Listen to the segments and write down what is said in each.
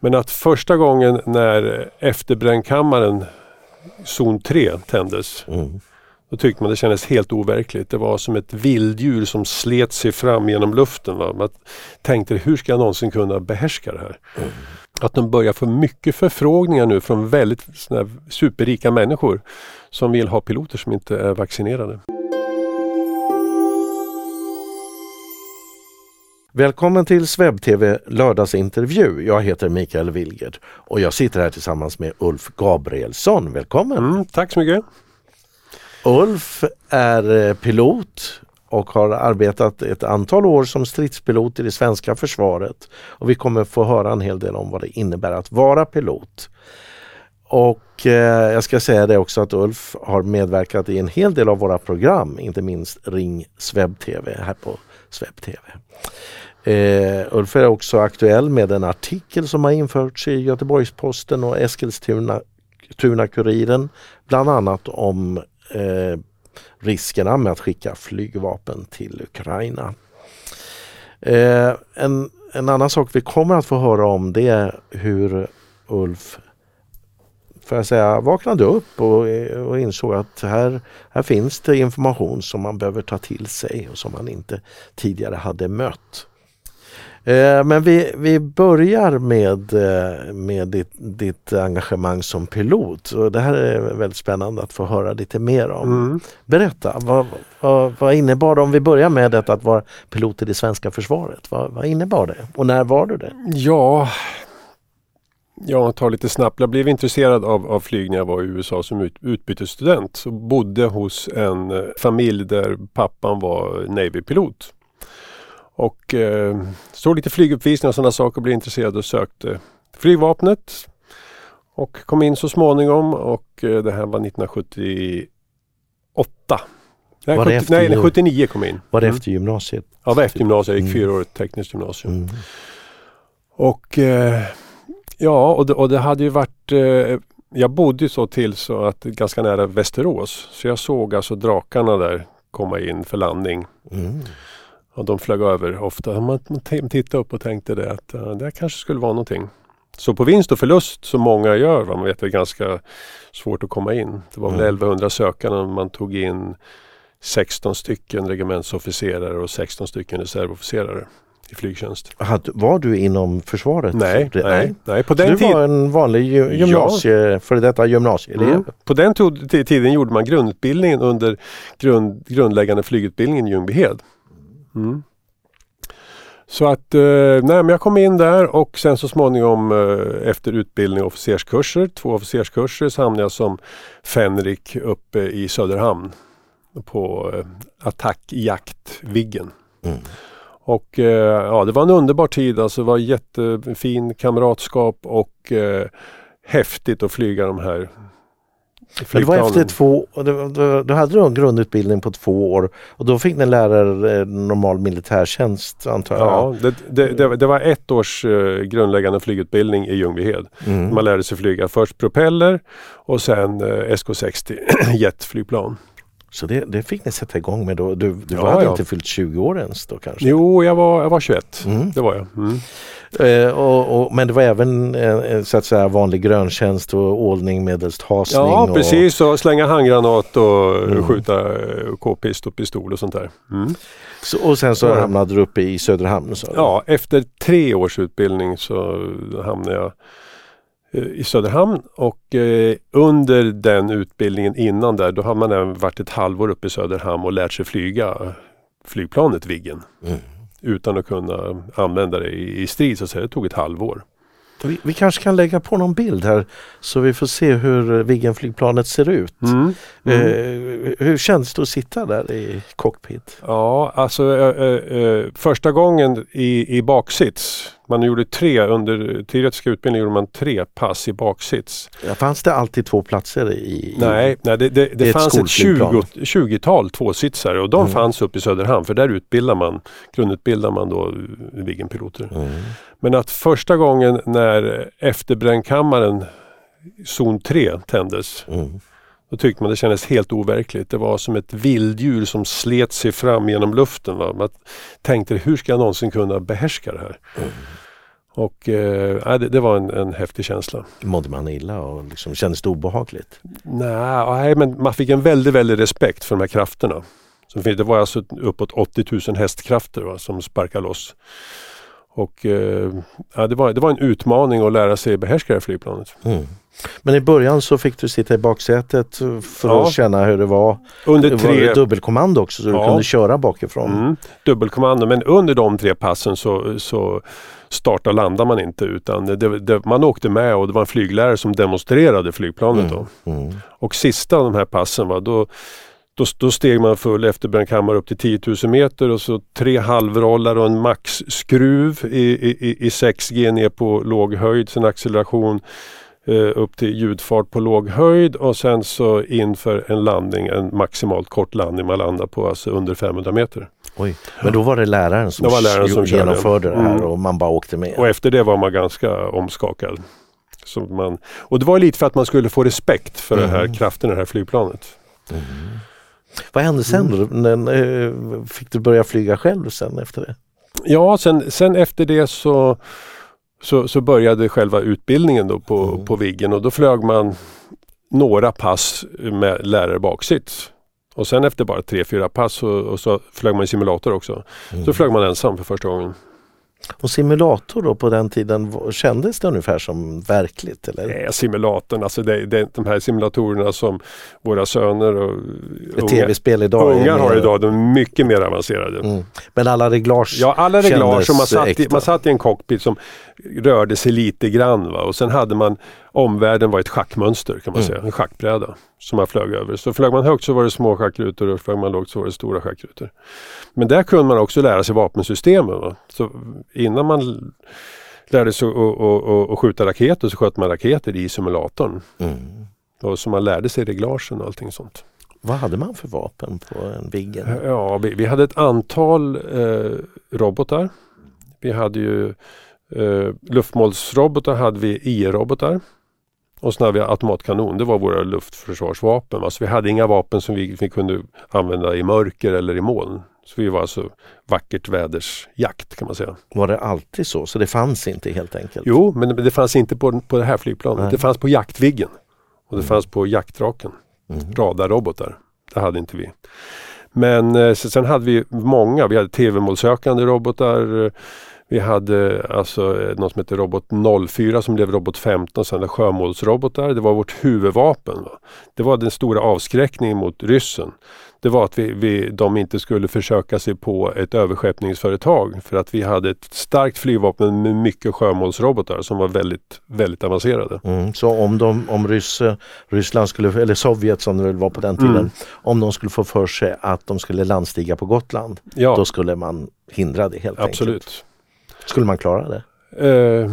Men att första gången när efterbrännkammaren zon 3 tändes Mm. då tyckte man det kändes helt overkligt. Det var som ett vilddjur som slet sig fram genom luften. Va? Man tänkte hur ska jag någonsin kunna behärska det här? Att de börjar få mycket förfrågningar nu från väldigt såna superrika människor som vill ha piloter som inte är vaccinerade. Välkommen till SvebTV lördagsintervju. Jag heter Mikael Wilgert och jag sitter här tillsammans med Ulf Gabrielsson. Välkommen! Mm, tack så mycket. Ulf är eh, pilot och har arbetat ett antal år som stridspilot i det svenska försvaret. Och vi kommer få höra en hel del om vad det innebär att vara pilot. Och eh, jag ska säga det också att Ulf har medverkat i en hel del av våra program, inte minst Ring SvebTV här på SvebTV. Eh, Ulf är också aktuell med en artikel som har införts i Göteborgs-Posten och Eskilstuna-Kuriren bland annat om eh, riskerna med att skicka flygvapen till Ukraina. Eh, en, en annan sak vi kommer att få höra om det är hur Ulf får jag säga, vaknade upp och, och insåg att här, här finns det information som man behöver ta till sig och som man inte tidigare hade mött. Eh, Men vi, vi börjar med, eh, med ditt, ditt engagemang som pilot. Och det här är väldigt spännande att få höra lite mer om. Mm. Berätta, vad, vad, vad innebar det om vi börjar med detta att vara pilot i det svenska försvaret? Vad, vad innebar det och när var du det? Ja, jag tar lite snabbt. Jag blev intresserad av, av flyg när jag var i USA som ut, utbytesstudent och bodde hos en eh, familj där pappan var Navy-pilot. Och eh, såg lite flyguppvisningar och sådana saker och blev intresserad och sökte flygvapnet. Och kom in så småningom och eh, det här var 1978. Nej, Var det 70, efter nej, jul? 79 kom in. Var det Mm. efter gymnasiet? Ja, det var efter gymnasiet. Jag gick Mm. fyra år tekniskt gymnasium. Mm. Och eh, ja, och det, och det hade ju varit eh, jag bodde ju så till så att ganska nära Västerås. Så jag såg alltså drakarna där komma in för landning. Mm. Och de flög över ofta. Man, man tittade upp och tänkte det att uh, det kanske skulle vara någonting. Så på vinst och förlust som många gör, va, man vet det är ganska svårt att komma in. Det var väl Mm. 1100 sökande man tog in 16 stycken regementsofficerare och 16 stycken reservofficerare i flygtjänst. Var du inom försvaret? Nej, Det- nej, nej. På den du var en vanlig gy- gymnasie, före detta gymnasieelev? Mm. På den tiden gjorde man grundutbildningen under grund, grundläggande flygutbildningen i Ljungbyhed. Mm. Så att eh, nej, men jag kom in där och sen så småningom eh, efter utbildning och officerskurser, två officerskurser, så hamnade jag som fänrik uppe i Söderhamn på eh, attackjakt Viggen. Mm. Och eh, ja, det var en underbar tid. Alltså, det var jättefin kamratskap och eh, häftigt att flyga de här Men det var flygplanen. efter två, och då, då, då hade du en grundutbildning på två år och då fick ni lära er eh, normal militärtjänst antar jag? Ja, det, det, det, det var ett års eh, grundläggande flygutbildning i Ljungbyhed. Mm. Man lärde sig flyga först propeller och sen eh, SK60 jetflygplan. Så det, det fick ni sätta igång med då? Du, du Ja, hade ja. inte fyllt 20 år ens då kanske? Jo, jag var, jag var 21. Mm. Det var jag. Mm. Eh, och, och, men det var även eh, så att säga vanlig gröntjänst och ålning medelst hasning? Ja, och, precis. Och slänga handgranat och Mm. skjuta eh, k-pist och pistol och sånt där. Mm. Så, och sen så hamnade du uppe i Söderhamn? Så. Ja, efter tre års utbildning så hamnade jag eh, i Söderhamn och eh, under den utbildningen innan där då har man även varit ett halvår uppe i Söderhamn och lärt sig flyga flygplanet Viggen Mm. utan att kunna använda det i, i strid så att säga. Det tog ett halvår. Vi, vi kanske kan lägga på någon bild här så vi får se hur Viggenflygplanet ser ut. Mm. Mm. Eh, hur känns det att sitta där i cockpit? Ja, alltså eh, eh, eh, första gången i, i baksits. Man gjorde tre under teoretiska utbildningen gjorde man tre pass i baksits. Ja, Fanns det alltid två platser i? Nej, nej det, det, det ett fanns ett skolflygplan. 20, 20-tal tvåsitsare och de Mm. fanns uppe i Söderhamn för där utbildar man, grundutbildar man då Viggenpiloter. Mm. Men att första gången när efterbrännkammaren zon 3 tändes Mm. då tyckte man det kändes helt overkligt. Det var som ett vilddjur som slet sig fram genom luften. Va? Man tänkte hur ska jag någonsin kunna behärska det här? Mm. Och eh, det, det, var en, en häftig känsla. Mådde man illa och liksom, kändes det obehagligt? Nej, nej, men man fick en väldigt, väldigt respekt för de här krafterna. det var alltså uppåt 80 000 hästkrafter va, som sparkade loss. Och eh, ja, det, var, det var en utmaning att lära sig behärska det här flygplanet. Mm. Men i början så fick du sitta i baksätet för ja. att känna hur det var. Under tre... Det var dubbelkommando också så ja. du kunde köra bakifrån. Mm. Dubbelkommando men under de tre passen så, så starta och landade man inte utan det, det, man åkte med och det var en flyglärare som demonstrerade flygplanet. Mm. Då. Mm. Och sista av de här passen var då då, då steg man full efterbrännkammare upp till 10 000 meter och så tre halvrollar och en maxskruv i, i, i 6G ner på låg höjd, sen acceleration eh, upp till ljudfart på låg höjd och sen så inför en landning, en maximalt kort landning man landar på, alltså under 500 meter. Oj, men då var det läraren som, det var läraren som genomförde det här mm. och man bara åkte med? Och efter det var man ganska omskakad. Så man, och det var lite för att man skulle få respekt för mm. den här kraften i det här flygplanet. Mm. Vad hände sen då? Mm. Eh, fick du börja flyga själv sen efter det? Ja, sen, sen efter det så, så, så började själva utbildningen då på, mm. på Viggen och då flög man några pass med lärare baksits. Och sen efter bara tre, fyra pass och, och så flög man i simulator också. Mm. Så flög man ensam för första gången. Och simulator då på den tiden, kändes det ungefär som verkligt? Eller? Nej, simulatorn, alltså det, det, de här simulatorerna som våra söner och tv-spel idag ungar har idag, de är mycket mer avancerade. Mm. Men alla reglage Ja, alla reglage. Man satt, i, man satt i en cockpit som rörde sig lite grann. Va? Och sen hade man omvärlden var ett schackmönster kan man mm. säga, en schackbräda som man flög över. Så flög man högt så var det små schackrutor och flög man lågt så var det stora schackrutor. Men där kunde man också lära sig vapensystemen. Va? Så innan man lärde sig att skjuta raketer så sköt man raketer i simulatorn. Mm. Och så man lärde sig reglagen och allting sånt. Vad hade man för vapen på en Viggen? Ja, vi, vi hade ett antal eh, robotar. Vi hade ju eh, luftmålsrobotar hade vi IR-robotar. Och sen hade vi automatkanon, det var våra luftförsvarsvapen. Alltså vi hade inga vapen som vi, vi kunde använda i mörker eller i moln. Så vi var alltså vackert vädersjakt kan man säga. Var det alltid så? Så det fanns inte helt enkelt? Jo, men det fanns inte på, på det här flygplanet. Nej. Det fanns på jaktviggen. Och det mm. fanns på jaktdraken. Mm. Radarrobotar. Det hade inte vi. Men eh, sen hade vi många. Vi hade tv-målsökande robotar. Vi hade alltså eh, något som heter Robot 04 som blev Robot 15, sen sjömålsrobotar. Det var vårt huvudvapen. Va? Det var den stora avskräckningen mot ryssen. Det var att vi, vi, de inte skulle försöka sig på ett överskeppningsföretag för att vi hade ett starkt flygvapen med mycket sjömålsrobotar som var väldigt, väldigt avancerade. Mm, så om, de, om Ryss, Ryssland skulle, eller Sovjet som det väl var på den tiden, mm. om de skulle få för sig att de skulle landstiga på Gotland, ja. då skulle man hindra det helt Absolut. enkelt? Skulle man klara det? Uh,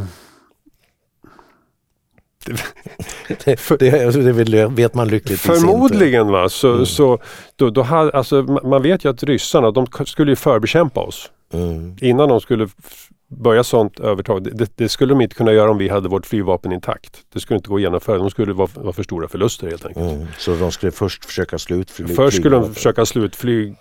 det, det, det, vet man lyckligtvis Förmodligen inte. va, så, mm. så då, då hade, alltså, man vet ju att ryssarna de skulle ju förbekämpa oss. Mm. Innan de skulle börja sånt övertag. Det, det, skulle de inte kunna göra om vi hade vårt flygvapen intakt. Det skulle inte gå att genomföra. De skulle vara, vara för stora förluster helt enkelt. Mm. Så de skulle först försöka slutflyga? Först skulle de försöka slutflyg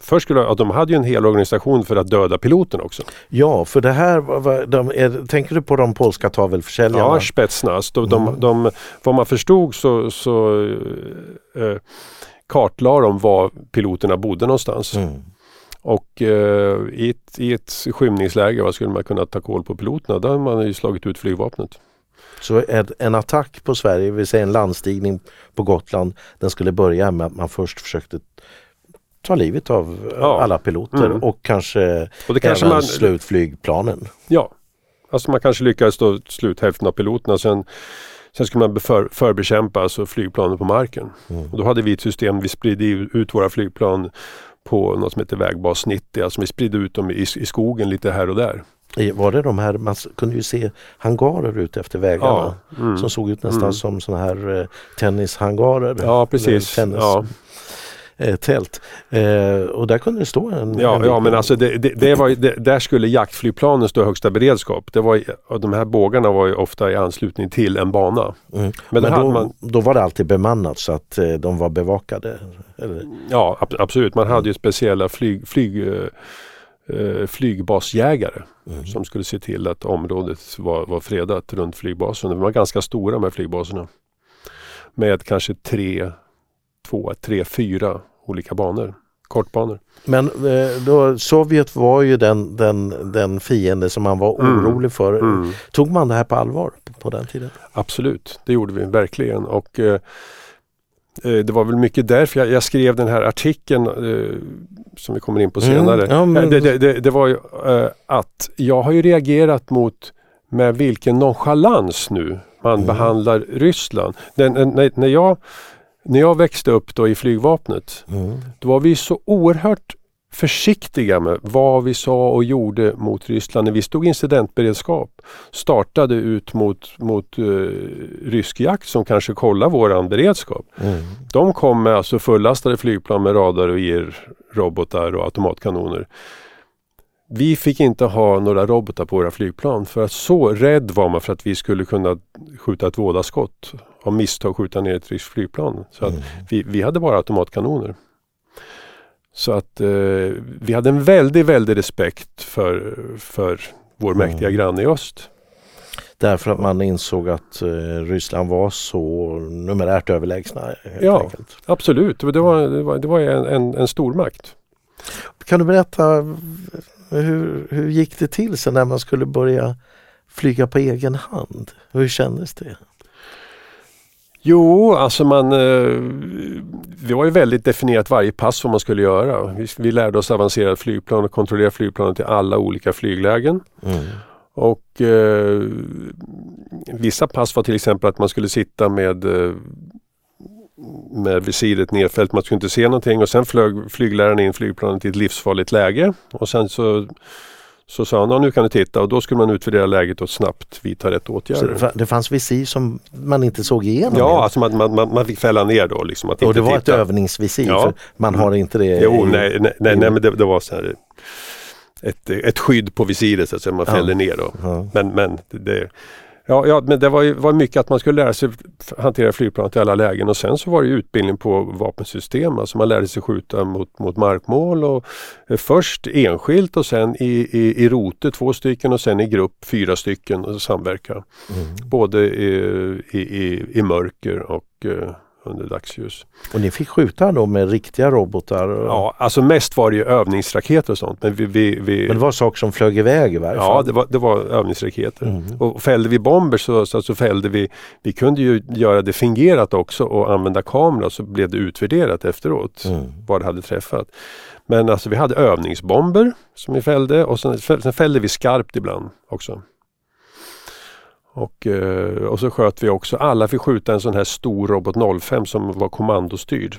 Först skulle de, de hade ju en hel organisation för att döda piloten också. Ja, för det här, de, är, tänker du på de polska tavelförsäljarna? Ja, Spetsnaz. De, mm. de, de, vad man förstod så, så eh, kartlade de var piloterna bodde någonstans. Mm. Och eh, i, ett, i ett skymningsläge vad skulle man kunna ta koll på piloterna. Där har man ju slagit ut flygvapnet. Så en attack på Sverige, vi säger en landstigning på Gotland, den skulle börja med att man först försökte ta livet av ja. alla piloter mm. och kanske, och det kanske även man, slutflygplanen. Ja, alltså man kanske lyckades då slut hälften av piloterna. Sen, sen skulle man för, förbekämpa alltså flygplanen på marken. Mm. Och då hade vi ett system, vi spridde ut våra flygplan på något som heter vägbas 90. Alltså vi spridde ut dem i, i skogen lite här och där. Var det de här, man kunde ju se hangarer ute efter vägarna ja, mm, som såg ut nästan mm. som sådana här eh, tennishangarer. Ja precis. Tennis. Ja eh, tält. Eh, och där kunde det stå en... Ja, en ja men alltså det, det, det var, det, där skulle jaktflygplanen stå i högsta beredskap. Det var, de här bågarna var ju ofta i anslutning till en bana. Mm. Men, men då, man, då var det alltid bemannat så att eh, de var bevakade? Eller? Ja ab absolut, man hade ju speciella flyg, flyg eh, flygbasjägare Mm. som skulle se till att området var, var fredat runt flygbasen. De var ganska stora de här flygbaserna. Med kanske tre, två, tre, fyra olika banor. Kortbanor. Men eh, då, Sovjet var ju den, den, den fiende som man var Mm. orolig för. Mm. Tog man det här på allvar på, den tiden? Absolut, det gjorde vi verkligen. Och eh, eh, det var väl mycket därför jag, jag skrev den här artikeln eh, som vi kommer in på Mm, senare. ja, men- Eh, det, det, det, det var ju eh, att jag har ju reagerat mot med vilken nonchalans nu man Mm. behandlar Ryssland. Den, när, när, jag, när jag växte upp då i flygvapnet Mm. då var vi så oerhört försiktiga med vad vi sa och gjorde mot Ryssland när vi stod i incidentberedskap. Startade ut mot, mot eh, rysk jakt som kanske kollar våran beredskap. Mm. De kom med alltså fullastade flygplan med radar och IR-robotar och automatkanoner. Vi fick inte ha några robotar på våra flygplan för att så rädd var man för att vi skulle kunna skjuta ett vådaskott. Av misstag skjuta ner ett ryskt flygplan. Så att Mm. vi, vi hade bara automatkanoner. Så att eh, vi hade en väldig, väldig respekt för, för vår Mm. mäktiga granne i öst. Därför att man insåg att eh, Ryssland var så numerärt överlägsna. Helt Ja. enkelt. Absolut, det var, det var, det var en, en, en stormakt. Kan du berätta hur, hur gick det till sen när man skulle börja flyga på egen hand? Hur kändes det? Jo, alltså man... Eh, det var ju väldigt definierat varje pass vad man skulle göra. Vi, vi lärde oss avancerade flygplan och kontrollera flygplanet i alla olika flyglägen. Mm. Och eh, vissa pass var till exempel att man skulle sitta med eh, med visiret nedfällt, man skulle inte se någonting och sen flög flygläraren in flygplanet i ett livsfarligt läge och sen så så sa han, "Ja, nu kan du titta och då skulle man utvärdera läget och snabbt vidta rätt Så åtgärder. fa- det fanns visir som man inte såg igenom? Ja, alltså man, man, man, man fick fälla ner då liksom. Att och det var ett titta. övningsvisir Ja. man har inte det Jo, i- nej, nej, nej, nej men det, det var så här ett, ett skydd på visiret så att säga, man Ja. fällde ner då. Ja. Men, men det, ja, ja, men det var, ju, var mycket att man skulle lära sig hantera flygplanet i alla lägen och sen så var det utbildning på vapensystem. Alltså man lärde sig skjuta mot, mot markmål och eh, först enskilt och sen i, i, i rote två stycken och sen i grupp fyra stycken och samverka. Mm. Både i, i, i, i mörker och eh, under dagsljus. Och ni fick skjuta då med riktiga robotar? och- Ja, alltså mest var det ju övningsraketer och sånt. Men vi, vi, vi, Men det var saker som flög iväg i varje ja, fall? det var, det var övningsraketer. Mm. Och fällde vi bomber så, så, så fällde vi, vi kunde ju göra det fingerat också och använda kamera så blev det utvärderat efteråt Mm. vad det hade träffat. Men alltså vi hade övningsbomber som vi fällde och sen, sen fällde vi skarpt ibland också. Och, eh, och så sköt vi också, alla fick skjuta en sån här stor Robot 05 som var kommandostyrd.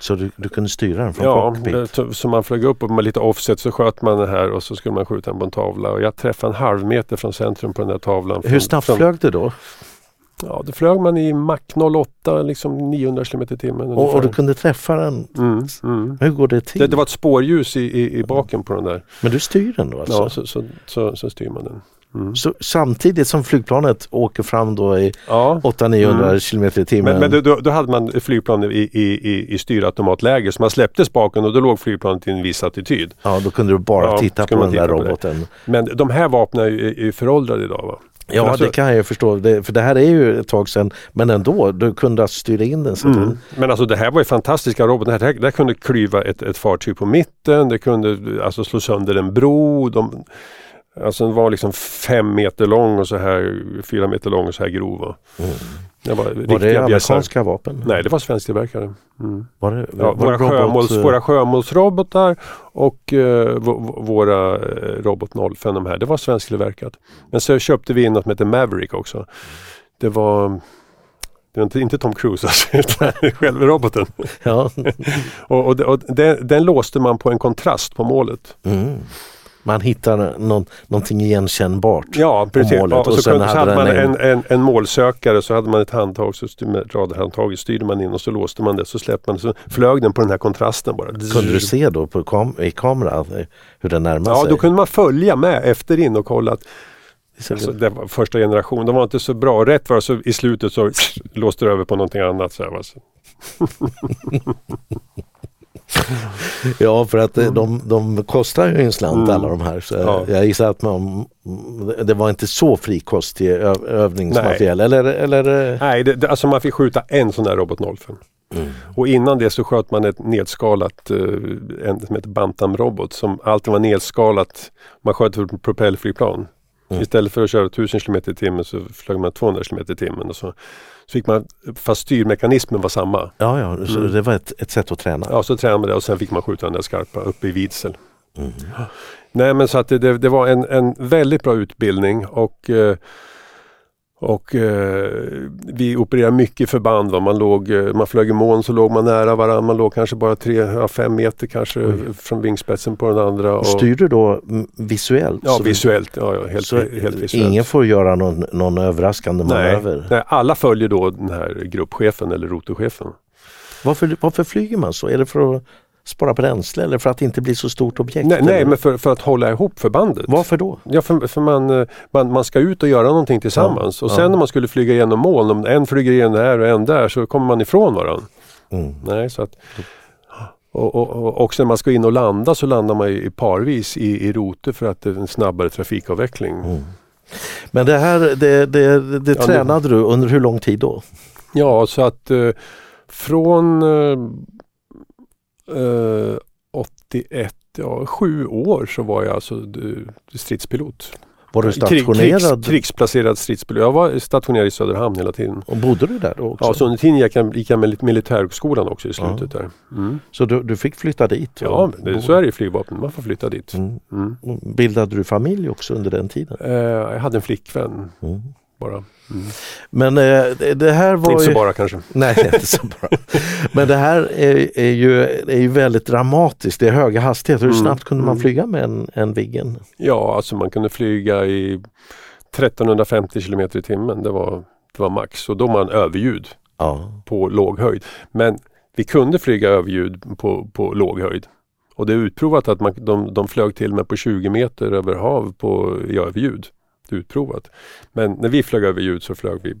Så du, du kunde styra den från Ja, cockpit? eh, så- man flög upp och med lite offset så sköt man det här och så skulle man skjuta den på en tavla. Och jag träffade en halv meter från centrum på den här tavlan. Hur snabbt från, flög du då? Ja, då flög man i Mach 08, liksom 900 km i timmen. Och, och du kunde träffa den? mm, mm. Hur går det till? Det, det var ett spårljus i, i, i baken på den där. Men du styr den då alltså? Ja, så, så, så, så styr man den. Mm. Så samtidigt som flygplanet åker fram då i Ja. 800-900 Mm. km i timmen? Men, men då, då hade man flygplan i, i, i, styrautomatläge så man släppte spaken och då låg flygplanet i en viss attityd. Ja, då kunde du bara Ja, titta på den där titta på det. roboten. Men de här vapnen är ju, är föråldrade idag. Va? Ja, Alltså- det kan jag förstå. Det, för det här är ju ett tag sedan. Men ändå, du kunde alltså styra in den så Mm. den... Men alltså det här var ju fantastiska robotar. Det här, det här kunde klyva ett, ett fartyg på mitten. Det kunde alltså slå sönder en bro. De, alltså den var liksom fem meter lång och så här fyra meter lång och så här grov. va. Mm. Det var, Var det amerikanska vapen? Nej, det var svensktillverkade. Mm. Var det, Ja, var våra, det robot- sjömåls, våra sjömålsrobotar och v- våra eh, Robot 05 de här, det var svensktillverkat. Men så köpte vi in något som heter Maverick också. Det var det var inte, inte Tom Cruise alltså, utan själva roboten. Ja. Och, och, och den, den låste man på en kontrast på målet. Mm. Man hittar någon, någonting igenkännbart. Ja, precis. målet. Ja, Och och så, kunde, så hade man en, en, en målsökare så hade man ett handtag, så styr, med radarhandtaget styrde man in och så låste man det. Så släppte man så flög den på den här kontrasten bara. Kunde du se då på kam i kamera eh, hur den närmade Ja, sig? då kunde man följa med efter in och kolla att Så- alltså, det var första generation. De var inte så bra. Rätt var så i slutet så låste det över på någonting annat. Så här, va. Ja, för att mm. de, de kostar ju en slant mm. alla de här. Så ja. Jag gissar att man, det var inte så frikostig övningsmaterial. Nej, eller, eller? Nej det, alltså man fick skjuta en sån där Robot 05. Mm. Och innan det så sköt man ett nedskalat, en som heter Bantam Robot som alltid var nedskalat. Man sköt ett propellflygplan. Mm. Istället för att köra 1000 km i timmen så flög man 200 km i timmen. Och så, så fick man, fast styrmekanismen var samma. Ja, ja så mm. det var ett, ett sätt att träna? Ja, så tränade man det och sen fick man skjuta den där skarpa uppe i Vidsel. Mm. Nej men så att det, det, det var en, en väldigt bra utbildning och eh, och eh, vi opererade mycket förband. Va? Man, låg, eh, man flög i moln så låg man nära varandra. Man låg kanske bara 3-5 meter kanske mm. från vingspetsen på den andra. Och... Styr du då visuellt? Ja, visuellt. Ja, ja, helt, helt visuellt. Ingen får göra någon, någon överraskande manöver? Nej, alla följer då den här gruppchefen eller rotorchefen. Varför, varför flyger man så? Är det för att spara bränsle eller för att det inte blir så stort objekt? Nej, nej men för, för, att hålla ihop förbandet. Varför då? Ja, för, för man, eh, man, man ska ut och göra någonting tillsammans. Ja, och sen ja. när man skulle flyga genom moln, om en flyger igenom här och en där så kommer man ifrån varandra. Mm. Nej, så att, och, och, och också när man ska in och landa så landar man i parvis i, i roter för att det är en snabbare trafikavveckling. Mm. Men det här det, det, det ja, tränade nu, du under hur lång tid då? Ja, så att eh, från eh, 81, ja sju år så var jag alltså stridspilot. Var du stationerad? Krigs, krigsplacerad stridspilot. Jag var stationerad i Söderhamn hela tiden. Och bodde du där då också? Ja, så under tiden gick jag, gick jag med militärskolan också i slutet ja. där. Mm. Så du, du, fick flytta dit? Ja, det, så är det i flygvapnet. Man får flytta dit. Mm. Mm. Bildade du familj också under den tiden? Eh, jag hade en flickvän. Bara. Mm. Men eh, det här var Inte så bara kanske. Nej, inte så bara. Men det här är, är, ju, är ju väldigt dramatiskt. Det är höga hastigheter. Hur mm. snabbt kunde man mm. flyga med en, en Viggen? Ja, alltså man kunde flyga i 1350 km i timmen. Det var, det var max och då var man överljud ja. på låg höjd. Men vi kunde flyga överljud på, på låg höjd. Och det är utprovat att man, de, de flög till med på 20 meter över hav på, i överljud utprovat. Men när vi flög över ljud så flög vi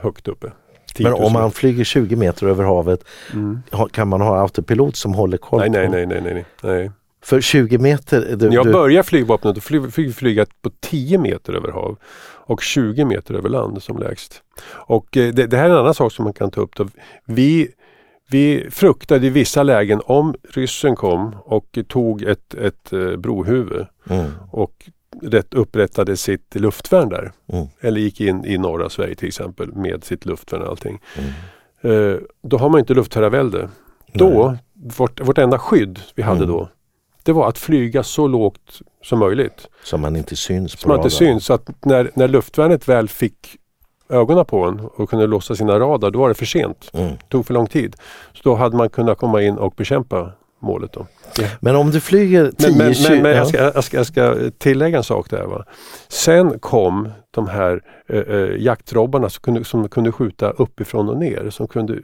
högt uppe. Men om man flyger 20 meter över havet mm. kan man ha autopilot som håller koll? Nej, nej, nej, nej, nej, nej. För 20 meter? Du, När jag du... började flygvapnet då fick vi flyga på 10 meter över hav och 20 meter över land som lägst. Och eh, det, det, här är en annan sak som man kan ta upp. Då. Vi, vi fruktade i vissa lägen om ryssen kom och tog ett, ett eh, brohuvud mm. och rätt upprättade sitt luftvärn där. Mm. Eller gick in i norra Sverige till exempel med sitt luftvärn och allting. Mm. Eh, då har man inte luftherravälde. Då, vårt, vårt enda skydd vi hade mm. då det var att flyga så lågt som möjligt. Så man inte syns. Så man inte syns. Så att när, när luftvärnet väl fick ögonen på en och kunde låsa sina radar, då var det för sent. Mm. Det tog för lång tid. Så då hade man kunnat komma in och bekämpa målet. Då. Ja. Men om du flyger 10 Men, men, men, men jag, ska, jag, ska, jag, ska, tillägga en sak där. Va? Sen kom de här äh, jaktrobbarna som kunde, som kunde skjuta uppifrån och ner. Som kunde,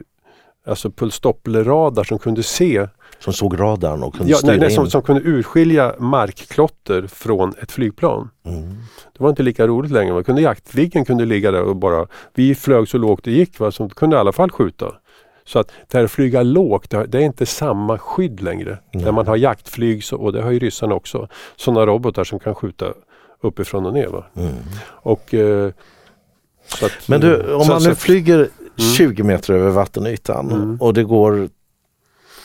alltså pulsdopplerradar som kunde se som såg radarn och kunde ja, styra nej, nej, in? Som, som kunde urskilja markklotter från ett flygplan. Mm. Det var inte lika roligt längre. Man kunde jaktviggen kunde ligga där och bara... Vi flög så lågt det gick va, så kunde i alla fall skjuta. Så att det här att flyga lågt, det är inte samma skydd längre. Mm. När man har jaktflyg, så, och det har ju ryssarna också, sådana robotar som kan skjuta uppifrån och ner. Mm. Och, eh, att, Men du, om så, man nu så, flyger mm. 20 meter över vattenytan mm. och det går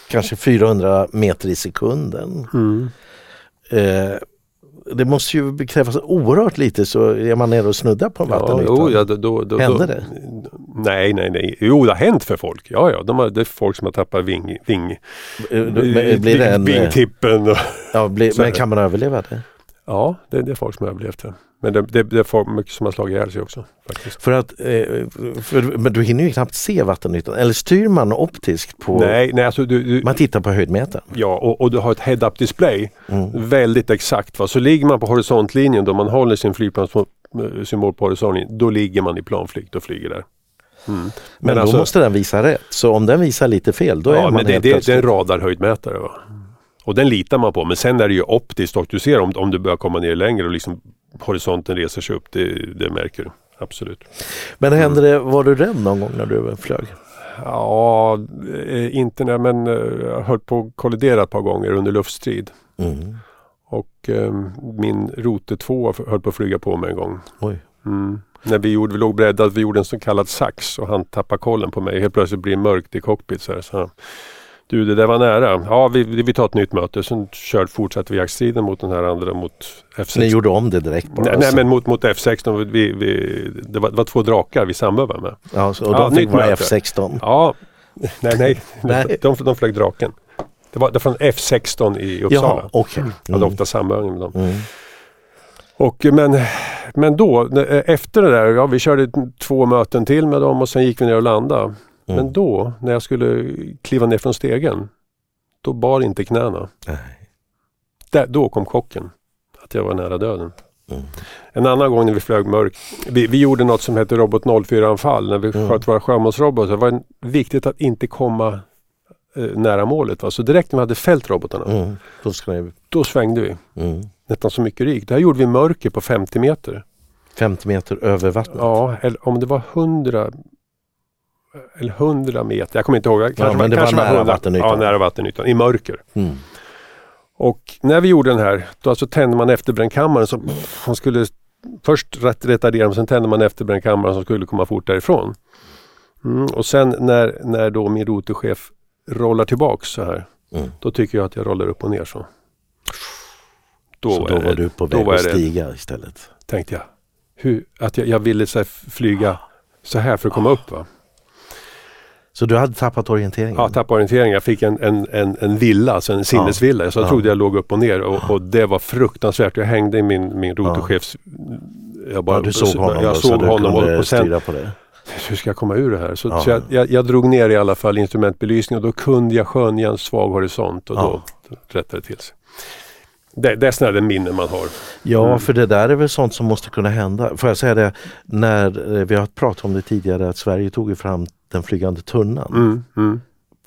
kanske 400 meter i sekunden. Mm. Eh, det måste ju krävas oerhört lite så är man nere och snuddar på vattenytan. Ja, ja, då, då, Händer det? Nej, nej, nej. Jo, det har hänt för folk. Ja, ja. De har, det är folk som har tappat ving, ving, eh, blir det en, vingtippen. Och, ja, blir, men kan man överleva det? Ja, det, det är folk som har överlevt det. Men det, det, det är folk mycket som har slagit ihjäl sig också. Faktiskt. För att, eh, för, men du hinner ju knappt se vattenytan. Eller styr man optiskt på... Nej, nej alltså du, du, man tittar på höjdmätaren. Ja, och, och, du har ett head-up display. Mm. Väldigt exakt. Va? Så ligger man på horisontlinjen då man håller sin flygplanssymbol på horisontlinjen. Då ligger man i planflykt och flyger där. Mm. Men, men då alltså, måste den visa rätt. Så om den visar lite fel då ja, är man men det, det, det är en radarhöjdmätare. Va? Och den litar man på men sen är det ju optiskt och du ser om, om du börjar komma ner längre och liksom horisonten reser sig upp. Det, det märker du absolut. Men hände det, var du rädd någon gång när du flög? Ja, eh, inte när men eh, jag höll på att kollidera ett par gånger under luftstrid. Mm. Och eh, min Rote 2 höll på att flyga på mig en gång. Oj. Mm. När vi, gjorde, vi låg beredda, vi gjorde en så kallad sax och han tappade kollen på mig. Helt plötsligt blir det mörkt i cockpit. Så här, så han, du det där var nära. Ja vi, vi tar ett nytt möte. Sen kör, fortsatte vi jaktstriden mot den här andra mot F16. Ni gjorde om det direkt bara? Nej, nej alltså. men mot, mot F16. Vi, vi, det, var, det var två drakar vi samövade med. Ja, så, och Ja, de fick nytt vara möte. F16? Ja, nej nej. Nej. De, de flög draken. Det var, det var från F16 i Uppsala. Jaha, okej. Jag hade Mm. ofta samövning med dem. Mm. Och, men, men då, när- efter det där, ja, vi körde två möten till med dem och sen gick vi ner och landade. Mm. Men då, när jag skulle kliva ner från stegen, då bar inte knäna. Där, då kom chocken. Att jag var nära döden. Mm. En annan gång när vi flög mörkt. Vi, vi gjorde något som heter Robot 04-anfall. När vi Mm. sköt våra sjömålsrobotar. Det var viktigt att inte komma eh, nära målet. Va? Så direkt när vi hade fällt robotarna, Mm. Då då svängde vi. Mm. Nästan så mycket. Det här gjorde vi mörker på 50 meter. 50 meter över vattnet? Ja, eller om det var 100 eller 100 meter. Jag kommer inte ihåg. Kanske, men det var kanske nära 100. vattenytan. Ja, nära vattenytan. I mörker. Mm. Och när vi gjorde den här, då alltså tände man efterbrännkammaren som som skulle först retardera men sen tände man efterbrännkammaren som skulle komma fort därifrån. Mm, och sen när, när då min rotorchef rollar tillbaks så här, Mm. då tycker jag att jag rollar upp och ner så. Då, så då var du på väg att jag rädd. stiga istället? tänkte jag. Hur, att jag, jag ville så flyga så här för att komma upp. Va? Så du hade tappat orienteringen? Ja, tappade orientering. Jag fick en, en, en, en villa, alltså en sinnesvilla. Så jag Ja. trodde jag låg upp och ner och, och det var fruktansvärt. Jag hängde i min, min rotorchefs... Jag, bara, ja, du såg honom jag såg så du honom kunde och, och sen, på det? hur ska jag komma ur det här? Så, så jag, jag, jag drog ner i alla fall instrumentbelysningen och då kunde jag skönja en svag horisont och då rättade det till sig. Det, det är sådana där minnen man har. Ja, Mm. för det där är väl sånt som måste kunna hända. Får jag säga det, när eh, vi har pratat om det tidigare att Sverige tog fram den flygande tunnan Mm, mm,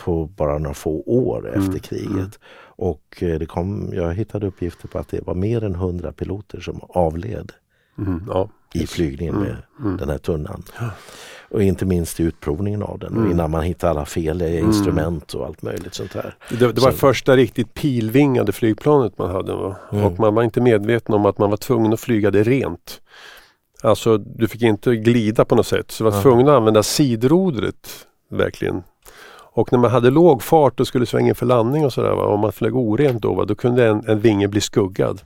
på bara några få år efter Mm, kriget. mm. Och eh, det kom, jag hittade uppgifter på att det var mer än 100 piloter som avled mm, ja. i flygningen Mm, med mm. den här tunnan. Och inte minst i utprovningen av den Mm. innan man hittade alla fel i instrument och allt möjligt sånt där. Det, det var Så- första riktigt pilvingade flygplanet man hade. Va? Mm. Och man var inte medveten om att man var tvungen att flyga det rent. Alltså du fick inte glida på något sätt. Så du var tvungen att använda sidrodret verkligen. Och när man hade låg fart och skulle svänga in för landning och sådär. Om man flög orent då, va, då kunde en, en vinge bli skuggad.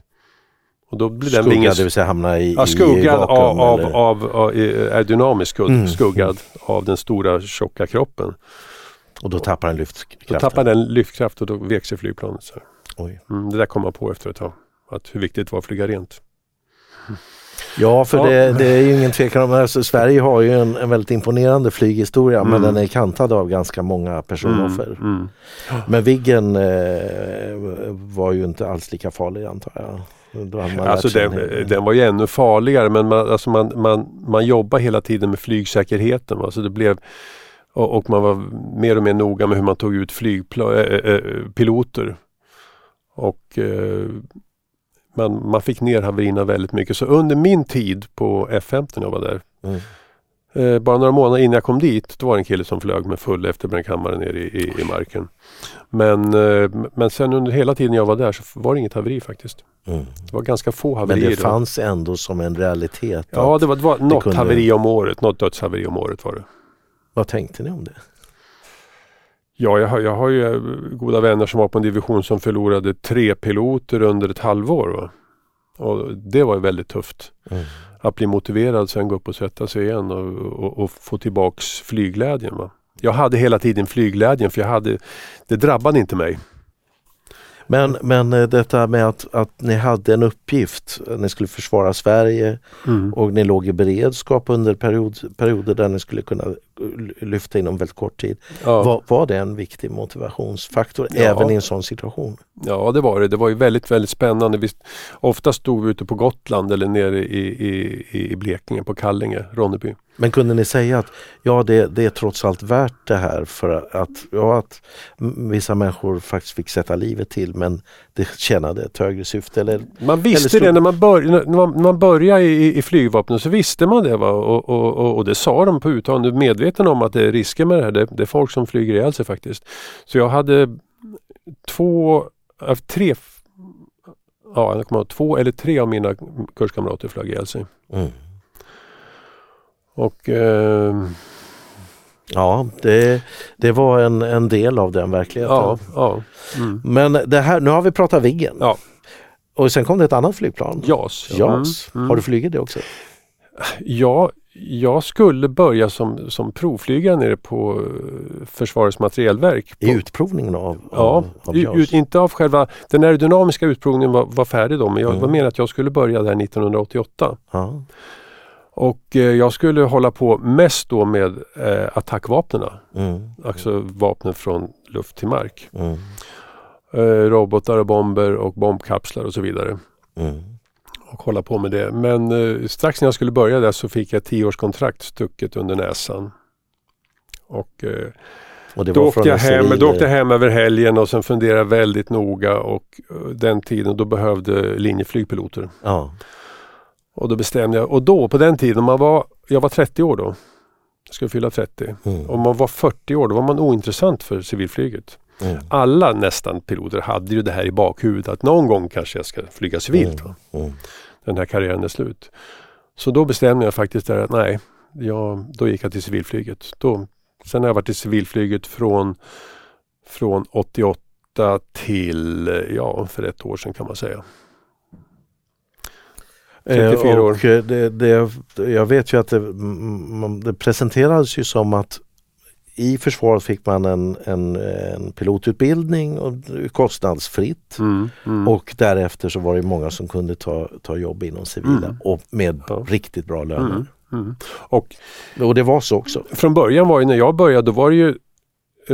Och då blir den Skugga, det vill säga hamna i, ja, i skuggad av, vakuum, av, eller? av, av, är dynamisk Mm. skuggad av den stora tjocka kroppen. Och då tappar den Då lyftkraften. tappade den lyftkraft och då vek sig flygplanet. Så. Mm, det där kom man på efter ett tag. Att hur viktigt det var att flyga rent. Ja, för Ja. Det, det är ju ingen tvekan om alltså, Sverige har ju en, en väldigt imponerande flyghistoria men Mm. den är kantad av ganska många personoffer. Mm, mm. Men Viggen eh, var ju inte alls lika farlig antar jag. Alltså den, den var ju ännu farligare men man, alltså man, man, man jobbar hela tiden med flygsäkerheten. Va? Så det blev, och, och man var mer och mer noga med hur man tog ut flygpla, äh, äh, piloter. Och äh, man, man fick ner haverierna väldigt mycket. Så under min tid på F-15 när jag var där Mm. Eh, bara några månader innan jag kom dit, då var det en kille som flög med full efterbrännkammare ner i, i, i marken. Men, eh, men sen under hela tiden jag var där så var det inget haveri faktiskt. Mm. Det var ganska få Men haverier. det då. fanns ändå som en realitet. Ja, det var, det var något kunde- haveri om året, något dödshaveri om året var det. Vad tänkte ni om det? Ja, jag har, jag har ju eh, goda vänner som var på en division som förlorade tre piloter under ett halvår. Va? Och det var ju väldigt tufft. Mm. Att bli motiverad, sen gå upp och sätta sig igen och, och, och få tillbaks flygglädjen. Va? Jag hade hela tiden flygglädjen för jag hade, det drabbade inte mig. Men, men eh, detta med att, att ni hade en uppgift, ni skulle försvara Sverige och ni låg i beredskap under period, perioder där ni skulle kunna eh, lyfta inom väldigt kort tid. Ja. Var, var det en viktig motivationsfaktor Ja. även i en sån situation? Ja det var det. Det var ju väldigt, väldigt spännande. Vi, ofta stod vi ute på Gotland eller nere i, i, i Blekinge på Kallinge, Ronneby. Men kunde ni säga att ja, det, det är trots allt värt det här för att, ja, att vissa människor faktiskt fick sätta livet till men det tjänade ett högre syfte? Eller? Man visste stod- det när man, bör, när man, när man började i, i flygvapnet så visste man det. Va? Och, och, och, och det sa de på uttalande. Medveten om att det är risker med det här. Det, det är folk som flyger ihjäl sig faktiskt. Så jag hade två, äh, tre, ja, jag kommer ihåg, två eller tre av mina kurskamrater flög ihjäl sig. Mm. Och eh, Ja, det, det var en, en del av den verkligheten. ja, ja. Mm. Men det här, nu har vi pratat Viggen. Ja. Och sen kom det ett annat flygplan. JAS. JAS. Mm, mm. Har du flugit det också? Ja, jag skulle börja som, som provflygare nere på eh, Försvarets materielverk. I utprovningen av, ja, av, av u- JAS? ut, inte av själva, den aerodynamiska utprovningen var, var färdig då men jag Mm. var meningen att jag skulle börja där 1988. ja. Och eh, jag skulle hålla på mest då med eh, attackvapnen, Mm. alltså vapnen från luft till mark. Mm. Eh, robotar och bomber och bombkapslar och så vidare. Mm. Och hålla på med det. Men eh, strax när jag skulle börja där så fick jag tioårskontrakt stucket under näsan. Och eh, Och då, åkte jag hem, då åkte jag hem över helgen och sen funderade väldigt noga och eh, den tiden då behövde linjeflygpiloter. Ja. Och då bestämde jag, och då på den tiden, man var, jag var 30 år då. Jag skulle fylla 30. Mm. Om man var 40 år då var man ointressant för civilflyget. Mm. Alla nästan piloter hade ju det här i bakhuvudet att någon gång kanske jag ska flyga civilt. Mm. Den här karriären är slut. Så då bestämde jag faktiskt där att nej, jag, då gick jag till civilflyget. Då, sen har jag varit i civilflyget från, från 88 till, ja, för ett år sedan kan man säga. 34 Eh, år. Och eh, det, det, jag vet ju att det, mm, man- det presenterades ju som att i försvaret fick man en, en, en pilotutbildning och kostnadsfritt. Mm, mm. Och därefter så var det många som kunde ta, ta jobb inom civila Mm. och med Ja. riktigt bra löner. mm, mm. Och Och det var så också. från början var ju när jag började, då var det ju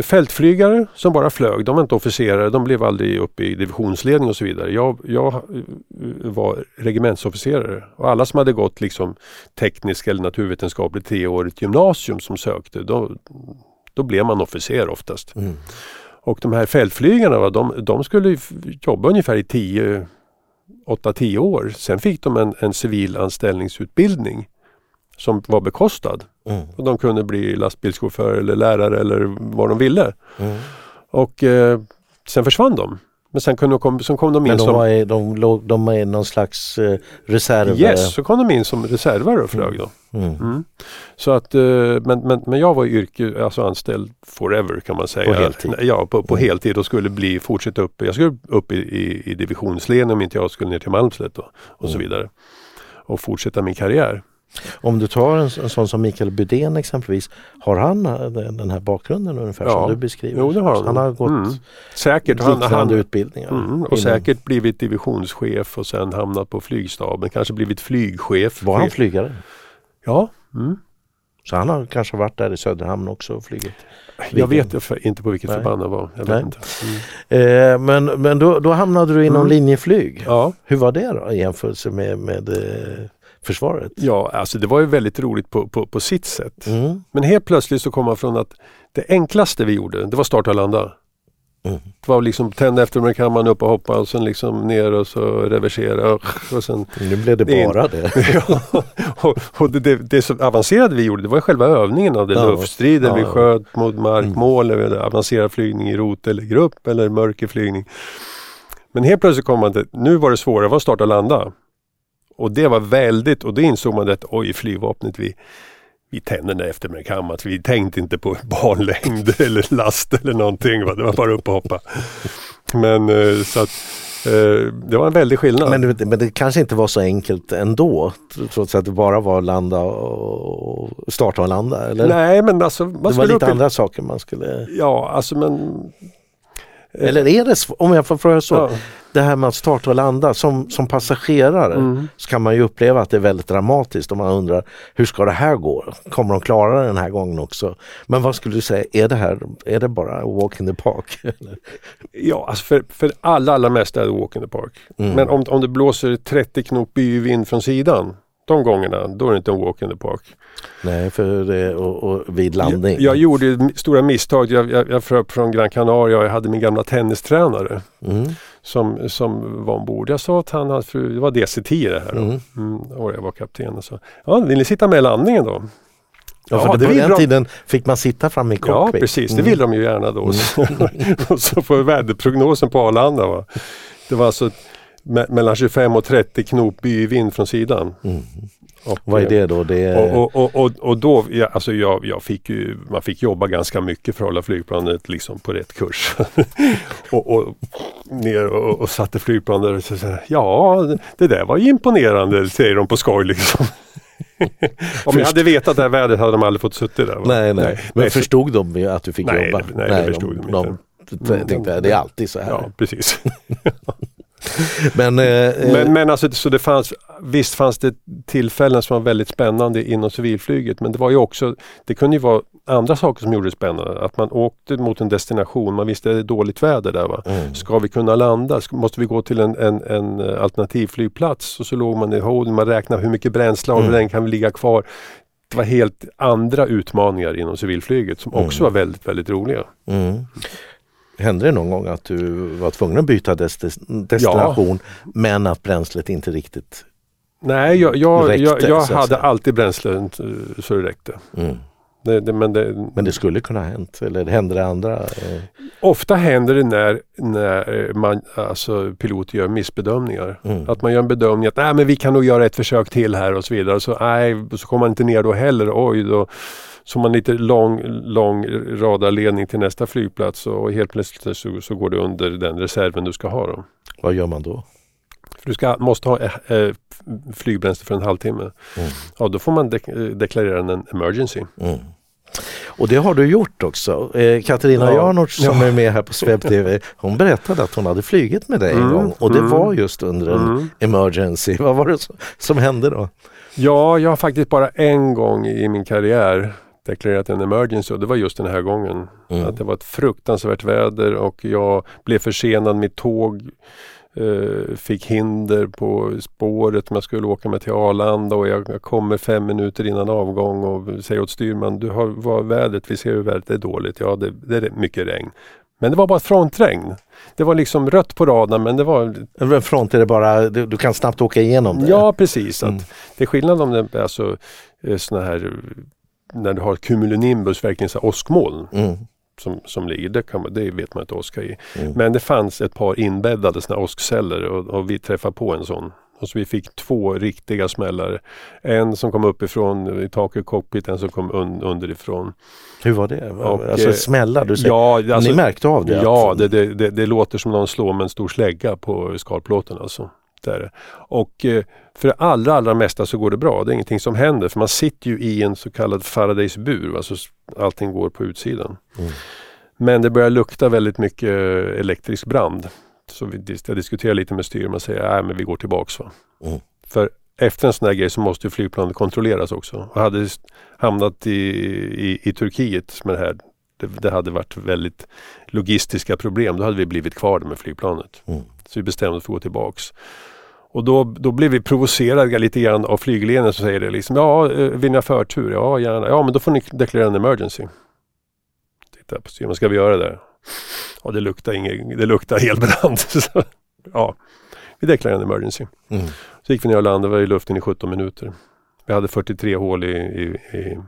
fältflygare som bara flög. De var inte officerare, de blev aldrig uppe i divisionsledning och så vidare. Jag, jag eh, var regementsofficerare och alla som hade gått liksom teknisk eller naturvetenskapligt treårigt gymnasium som sökte, då, då blev man officer oftast. Mm. Och de här fältflygarna, de, de skulle jobba ungefär i 10 8-10 år. Sen fick de en, en civil anställningsutbildning som var bekostad. Mm. Och de kunde bli lastbilschaufför eller lärare eller vad de ville. Mm. Och eh, sen försvann de. Men sen, kunde de kom, sen kom de in Men de, som var de, låg, de är någon slags eh, reserv... Yes, så kom de in som reservare och flög då. Mm. Mm. Så att, eh, men, men, men jag var yrke, alltså anställd forever kan man säga. På heltid? Ja, på, på Mm. heltid och skulle bli, fortsätta upp. Jag skulle upp i, i, i divisionsledning om inte jag skulle ner till Malmslätt då, och så Mm. vidare. Och fortsätta min karriär. Om du tar en, en sån som Mikael Bydén exempelvis, har han eh, den här bakgrunden ungefär Ja. som du beskriver? Jo, det har han. han har gått Mm. Säkert. Liknande han, utbildningar. mm, och inom- säkert blivit divisionschef och sen hamnat på flygstaben. Kanske blivit flygchef. Var han flygare? Ja. Mm. Så han har kanske varit där i Söderhamn också och flugit? Jag vet inte på vilket Nej. förband han var. Mm. Eh, men men då, då hamnade du inom Mm. linjeflyg. Ja. Hur var det då i jämförelse med, med eh, försvaret? ja, alltså det var ju väldigt roligt på, på, på sitt sätt. Mm. Men helt plötsligt så kom man från att det enklaste vi gjorde, det var starta och landa. Mm. Det var liksom tända eftermärkammaren upp och hoppa och sen liksom ner och så reversera och, och sen Nu blev det bara det. ja, och, och det, det, det så avancerade vi gjorde det var själva övningen av det. Ja. Luftstriden, vi Ja. sköt mot markmål, eller avancerad flygning i rot eller grupp eller mörkerflygning. Men helt plötsligt kom man till, nu var det svårare, var att starta och landa. Och det var väldigt, och då insåg man att oj, flygvapnet vi, vi tände den där eftermärkammaren. Vi tänkte inte på banlängd eller last eller någonting. Va? Det var bara upp och hoppa. Men eh, så att eh, det var en väldig skillnad. Men, det- men det kanske inte var så enkelt ändå trots att det bara var landa och starta och landa? Eller? Nej men alltså man det var upp lite i, andra saker man skulle... Ja alltså men Eller är det, sv- om jag får fråga så, ja. det här med att starta och landa som, som passagerare Mm. så kan man ju uppleva att det är väldigt dramatiskt och man undrar hur ska det här gå? Kommer de klara det den här gången också? Men vad skulle du säga, är det här, är det bara walk in the park? Ja, alltså för, för alla, allra mest är det walk in the park. Mm. Men om, om det blåser 30 knop byvind från sidan, de gångerna, då är det inte en walk in the park. Nej, för det, och, och vid landning. Jag, jag gjorde stora misstag. Jag, jag, jag flög från Gran Canaria och jag hade min gamla tennistränare Mm. som, som var ombord. Jag sa att han hade fru, det var DC-10 det här då. Mm. Mm, och jag var kapten och så. Ja, vill ni sitta med i landningen då? Ja, för Ja, det på den de. tiden fick man sitta framme i Ja cockpit. precis, det Mm. vill de ju gärna då. och så får väderprognosen på Arlanda. Va? Det var alltså me- mellan 25 och 30 knop byvind från sidan. Mm. Och, Vad är det då? Det är... Och, och, och, och, då, ja, alltså jag, jag fick ju, man fick jobba ganska mycket för att hålla flygplanet liksom på rätt kurs. och, och ner och, och satte flygplanet och så, så, här, ja det där var ju imponerande säger de på skoj liksom. Om jag hade vetat det här vädret hade de aldrig fått suttit där. va? Nej, nej. Men nej, förstod de att du fick Nej, jobba? det- nej, det förstod de inte. de tänkte, det är alltid så här. Ja, precis. Men, eh, Men, men alltså, så det fanns, visst fanns det tillfällen som var väldigt spännande inom civilflyget men det var ju också, det kunde ju vara andra saker som gjorde det spännande. Att man åkte mot en destination, man visste att det är dåligt väder där. Va? mm. Ska vi kunna landa? Måste vi gå till en, en, en eh, alternativflygplats? Och så låg man i hål, man räknade hur mycket bränsle vi, Mm. den kan vi ligga kvar. Det var helt andra utmaningar inom civilflyget som också Mm. var väldigt, väldigt roliga. Mm. Hände det någon gång att du var tvungen att byta desti- destination men att bränslet inte riktigt... Nej, jag, jag, Räckte, jag, jag hade alltid bränsle eh, så det räckte. Mm. Det, det, men det, Men det skulle kunna ha hänt eller hände det andra? eh, Ofta händer det när, när man, alltså, piloter gör missbedömningar. Mm. Att man gör en bedömning att nej, men vi kan nog göra ett försök till här och så vidare. Så, nej, så kommer man inte ner då heller. Oj, då så har man lite lång, lång radarledning till nästa flygplats och helt plötsligt så, så går det under den reserven du ska ha. Då. Vad gör man då? För du ska, måste ha eh, eh, flygbränsle för en halvtimme. Mm. Ja, då får man dek- eh, deklarera en emergency. Mm. Och det har du gjort också. Eh, Katarina Ja. Janouch som Ja. är med här på Sveb TV, hon berättade att hon hade flugit med dig en Mm, gång och det mm. var just under en Mm. emergency. Vad var det som, som hände då? Ja, jag har faktiskt bara en gång i min karriär deklarerat en emergency och det var just den här gången. Mm. Att det var ett fruktansvärt väder och jag blev försenad. Mitt tåg eh, fick hinder på spåret om jag skulle åka med till Arlanda och jag, jag kommer fem minuter innan avgång och säger åt styrman, du har vad vädret? Vi ser hur vädret är dåligt. Ja, det, det är mycket regn. Men det var bara ett frontregn. Det var liksom rött på radarn men det var En front är det bara, du, du kan snabbt åka igenom det? Ja precis. Att Mm. Det är skillnad om det är alltså, eh, såna här när du har cumulonimbus, verkligen så åskmoln Mm. som, som ligger. Det, kan man, det vet man inte åska i. Mm. Men det fanns ett par inbäddade såna åskceller och, och vi träffade på en sån. Och så vi fick två riktiga smällar. En som kom uppifrån i taket cockpit, en som kom un, underifrån. Hur var det? Och, alltså eh, smällar, du säger, Ja, alltså, ni märkte av det? Ja, att- det, det, det, det låter som någon slår med en stor slägga på skalplåten alltså. Det är det. Och eh, för det allra, allra mesta så går det bra. Det är ingenting som händer för man sitter ju i en så kallad Faradays bur. Alltså allting går på utsidan. Mm. Men det börjar lukta väldigt mycket eh, elektrisk brand. Så vi, jag diskuterar lite med styrman och säger att vi går tillbaks. Va? Mm. För efter en sån här grej så måste ju flygplanet kontrolleras också. Och hade hamnat i, i, i Turkiet med det här det, det hade varit väldigt logistiska problem. Då hade vi blivit kvar där med flygplanet. Mm. Så vi bestämde oss för att gå tillbaks. Och då, då blev vi provocerade lite grann av flygledningen som säger det liksom. Ja, eh, vill ni ha förtur? Ja, gärna. Ja, men då får ni deklarera en emergency. Titta på styrman, ska vi göra det? Ja, det luktar, inget, det luktar elbrand. Så, ja, vi deklarerade en emergency. Mm. Så gick vi ner och landade, var i luften i 17 minuter. Vi hade 43 hål i, i, i,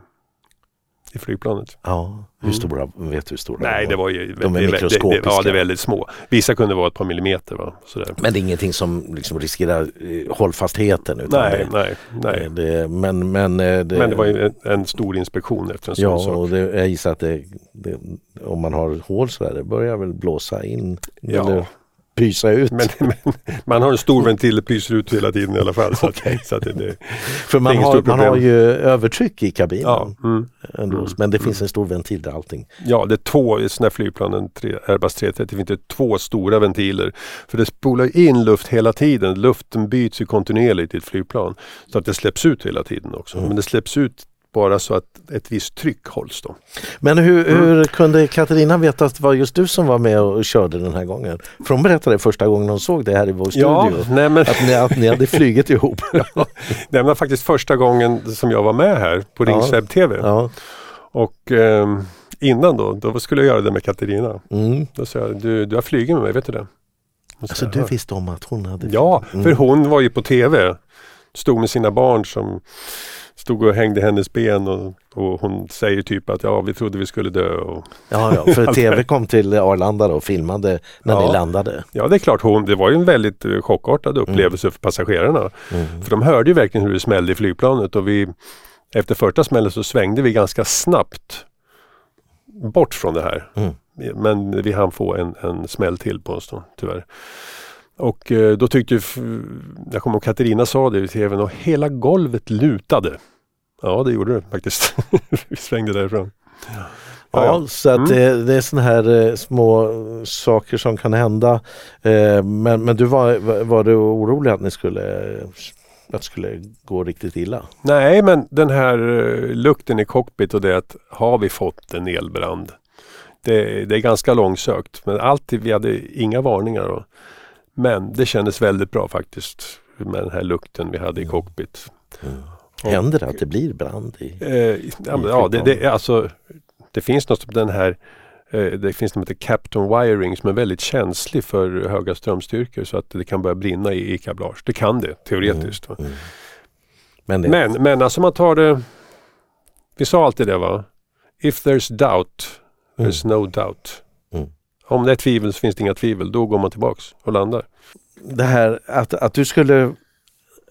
i flygplanet. Ja, hur Mm. stora, vet du hur stora Nej, de det var? var ju... De är det, mikroskopiska. Det, ja, det är väldigt små. Vissa kunde vara ett par millimeter. Va? Sådär. Men det är ingenting som liksom riskerar eh, hållfastheten? Utan Nej, det, nej, nej. eh, Det, men, men, eh, det, Men det var ju en, en stor inspektion efter en sån Ja, sak. och det, jag gissar att om man har hål sådär, det börjar väl blåsa in Ja. eller pysa ut. Men, men man har en stor ventil och pyser ut hela tiden i alla fall. Så, Okej. att, så att det, det, För man har, man har ju övertryck i kabinen. ja, mm. Ändå, Mm. Men det finns en stor ventil där allting. ja, det är två i sådana här flygplan, en tre, Airbus 330, finns det två stora ventiler. För det spolar in luft hela tiden. Luften byts ju kontinuerligt i ett flygplan. Så att det släpps ut hela tiden också. Mm. Men det släpps ut bara så att ett visst tryck hålls då. Men hur, Mm. hur kunde Katarina veta att det var just du som var med och körde den här gången? För hon berättade första gången hon såg det här i vår Ja, studio. nej men, Att ni, att ni hade flugit ihop. det var faktiskt första gången som jag var med här på Ja. Ringsweb TV. ja. Och ehm, innan då, då skulle jag göra det med Katarina. Mm. Då sa jag, du, du har flugit med mig, vet du det? Alltså du "Ja." visste om att hon hade Ja, Mm. för hon var ju på TV. Stod med sina barn som stod och hängde hennes ben och, och hon säger typ att ja vi trodde vi skulle dö. Och, Ja, ja, för TV kom till Arlanda då och filmade när Ja. ni landade. ja det är klart, hon, det var ju en väldigt eh, chockartad upplevelse för passagerarna. Mm. För de hörde ju verkligen hur det smällde i flygplanet och vi efter första smällen så svängde vi ganska snabbt bort från det här. Mm. Men vi hann få en, en smäll till på oss då, tyvärr. Och eh, då tyckte ju, jag kommer ihåg Katarina sa det i tvn och hela golvet lutade. Ja det gjorde det faktiskt. vi svängde därifrån. Ja, så att Mm. det, det är sådana här eh, små saker som kan hända. Eh, men, men du var, var- du orolig att ni skulle, att det skulle gå riktigt illa? Nej men den här lukten i cockpit och det att har vi fått en elbrand? Det, det är ganska långsökt men alltid, vi hade inga varningar. Då. Men det kändes väldigt bra faktiskt med den här lukten vi hade i cockpit. Och- Händer det att det blir brand i? Eh, men, ja, det, det, alltså, det finns något den här eh, det finns något som heter Captain Wiring som är väldigt känslig för höga strömstyrkor så att det kan börja brinna i, i kablage. Det kan det teoretiskt. va. Mm. Men, det, Men, men alltså man tar det Vi sa alltid det va If there's doubt there's no doubt. Om det är tvivel så finns det inga tvivel. Då går man tillbaks och landar. det här att, att du skulle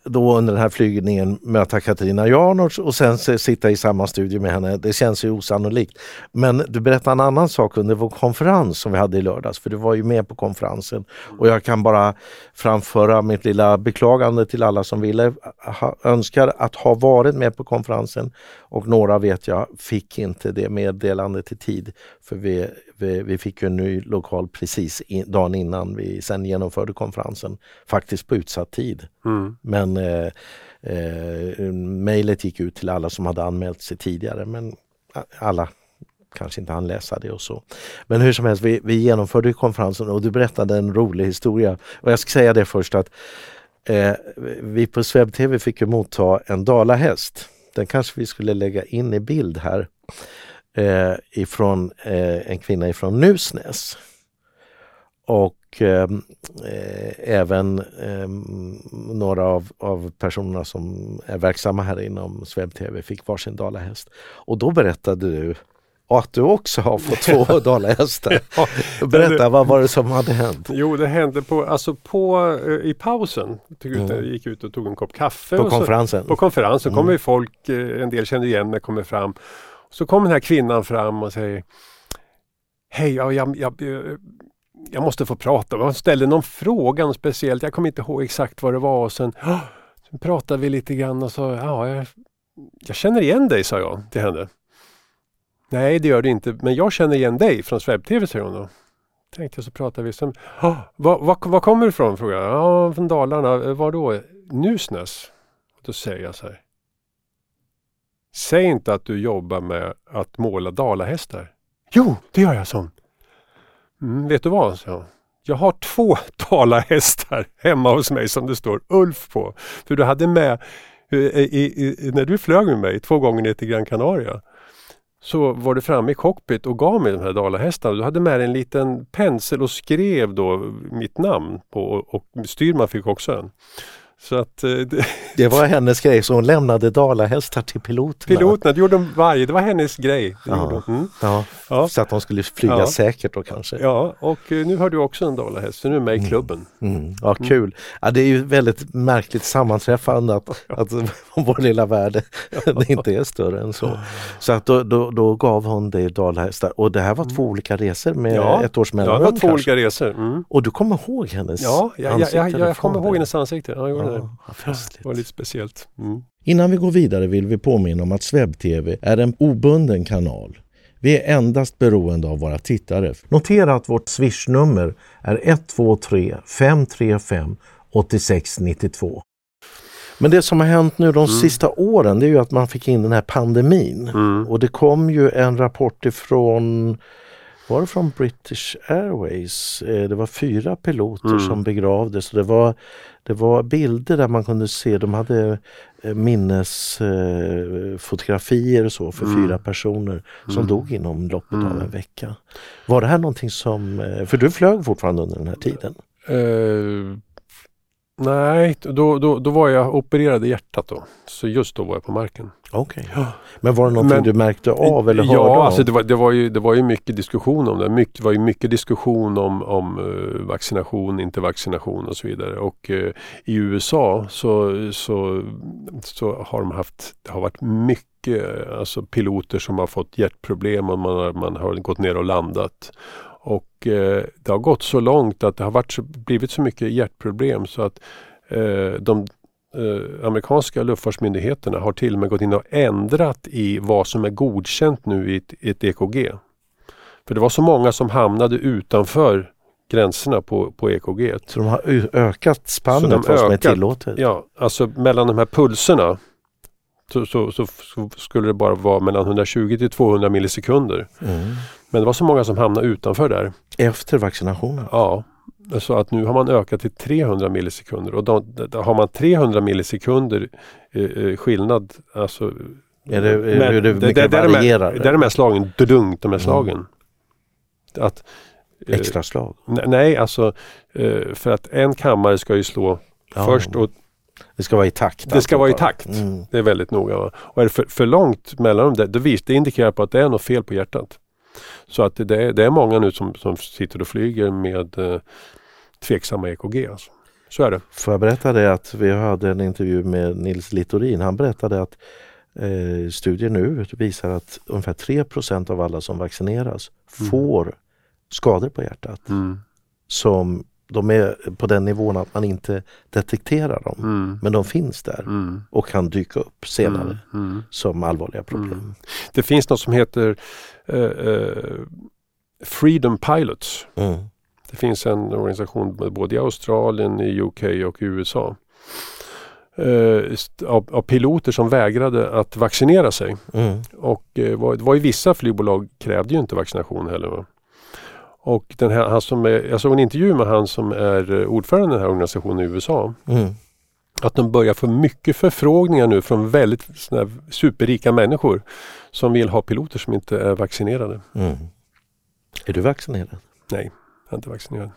då under den här flygningen möta Katarina Janouch och sen sitta i samma studio med henne. Det känns ju osannolikt. Men du berättade en annan sak under vår konferens som vi hade i lördags, för du var ju med på konferensen. Och jag kan bara framföra mitt lilla beklagande till alla som ville, eh, ha, önskar att ha varit med på konferensen. Och några vet jag fick inte det meddelandet i tid. För vi, vi, vi fick en ny lokal precis i, dagen innan vi sen genomförde konferensen. Faktiskt på utsatt tid. Mm. Men eh, eh, mejlet gick ut till alla som hade anmält sig tidigare men alla kanske inte hann läsa det och så. Men hur som helst, vi, vi genomförde konferensen och du berättade en rolig historia. Och jag ska säga det först att eh, vi på Swebb TV fick ju motta en dalahäst. Den kanske vi skulle lägga in i bild här. Eh, ifrån eh, en kvinna ifrån Nusnäs. Och eh, eh, även eh, några av, av personerna som är verksamma här inom Swebb TV fick varsin dalahäst. Och då berättade du att du också har fått två dalahästar. Berätta, vad var det som hade hänt? Jo, det hände på, alltså på, eh, i pausen. Tog ut, Mm. gick ut och tog en kopp kaffe. På och så, konferensen? På konferensen Mm. kommer folk, eh, en del kände igen mig, kommer fram. Så kommer den här kvinnan fram och säger Hej, jag, jag, jag, jag måste få prata. Hon ställde någon fråga något speciellt. Jag kommer inte ihåg exakt vad det var. Och sen, sen pratade vi lite grann och så, ja, jag, jag känner igen dig, sa jag till henne. Nej, det gör du inte, men jag känner igen dig från Swebb-TV, säger hon då. Tänkte jag så pratade vi. Sen, var, var, var kommer du ifrån? frågade jag. Ja, från Dalarna. Var då? Nusnäs. Då säger jag så här. Säg inte att du jobbar med att måla dalahästar. Jo, det gör jag, sån. Mm, vet du vad, hon. Jag har två dalahästar hemma hos mig som det står Ulf på. För du hade med, eh, i, i, när du flög med mig två gånger ner till Gran Canaria så var du framme i cockpit och gav mig de här dalahästarna. Du hade med en liten pensel och skrev då mitt namn på och styrman fick också en. Så att eh, det- Det var hennes grej, så hon lämnade dalahästar till piloterna. piloterna, det gjorde de varje, det var hennes grej. Ja. Mm. Ja, Ja. Så att de skulle flyga Ja. säkert då kanske. ja, och eh, nu har du också en dalahäst, så nu är du med i klubben. Mm, ja, kul. Ja, det är ju väldigt märkligt sammanträffande att, att vår lilla värld inte är större än så. Så att då, då, då gav hon dig dalahästar och det här var två olika resor med Ja. ett års Ja, det mellanrum. var två kanske. olika resor. Mm. Och du kommer ihåg hennes Ja, jag, jag, ansikte jag, jag, därifrån kommer ihåg hennes ansikte. Ja, jag det. Var lite speciellt. Mm. Innan vi går vidare vill vi påminna om att SvebTV är en obunden kanal. Vi är endast beroende av våra tittare. Notera att vårt swishnummer är 123 535 8692. Men det som har hänt nu Mm. de sista åren det är ju att man fick in den här pandemin. Mm. Och det kom ju en rapport ifrån var det från British Airways? Eh, Det var fyra piloter Mm. som begravdes. Det, var, det var bilder där man kunde se, de hade eh, minnesfotografier och så för Mm. fyra personer som Mm. dog inom loppet av Mm. en vecka. Var det här någonting som, eh, för du flög fortfarande under den här tiden? Eh, Nej, då, då, då var jag opererad i hjärtat då. Så just då var jag på marken. Okej. Men var det någonting Men- du märkte av eller hörde ja, om? alltså det, var, det, var ju, det var ju mycket diskussion om det. Mycket, det var ju mycket diskussion om, om eh, vaccination, inte vaccination och så vidare. Och eh, i USA så, så, så har de haft, det har varit mycket alltså piloter som har fått hjärtproblem och man har, man har gått ner och landat. Och eh, det har gått så långt att det har varit så, blivit så mycket hjärtproblem så att eh, de eh, amerikanska luftfartsmyndigheterna har till och med gått in och ändrat i vad som är godkänt nu i ett, i ett EKG. För det var så många som hamnade utanför gränserna på, på EKG. Så de har ökat spannet vad som är tillåtet? Ja, alltså mellan de här pulserna så, så, så, skulle det bara vara mellan 120 till 200 millisekunder. Mm. Men det var så många som hamnade utanför där. Efter vaccinationen? Ja, så att nu har man ökat till 300 millisekunder och då, då har man 300 millisekunder eh, eh, skillnad. Alltså, Är det, men hur det, mycket där är de här- varierar? Där är de här slagen, dudunk, de här Mm. slagen. Att, eh, Extra slag? ne- nej, alltså eh, för att en kammare ska ju slå Ja. först och Det ska vara i takt? Det ska vara i takt. Mm. det är väldigt noga. Va? Och är det för, för långt mellan dem, det, det indikerar på att det är något fel på hjärtat. Så att det, är, det är många nu som, som sitter och flyger med eh, tveksamma EKG. Alltså. Så är det. Får jag berätta det att vi hade en intervju med Nils Littorin. Han berättade att eh, studier nu visar att ungefär 3% av alla som vaccineras Mm. får skador på hjärtat. Mm. Som de är på den nivån att man inte detekterar dem. Mm. Men de finns där Mm. och kan dyka upp senare Mm. Mm. som allvarliga problem. Mm. Det finns något som heter eh, eh, Freedom Pilots. Mm. Det finns en organisation både i Australien, i UK och i USA. Eh, st- av, av piloter som vägrade att vaccinera sig. Och eh, var, det var ju vissa flygbolag krävde ju inte vaccination heller. Va? Och den här, han som är, jag såg en intervju med han som är eh, ordförande i den här organisationen i USA. Mm. Att de börjar få mycket förfrågningar nu från väldigt superrika människor som vill ha piloter som inte är vaccinerade. Mm. Är du vaccinerad? Nej, jag är inte vaccinerad.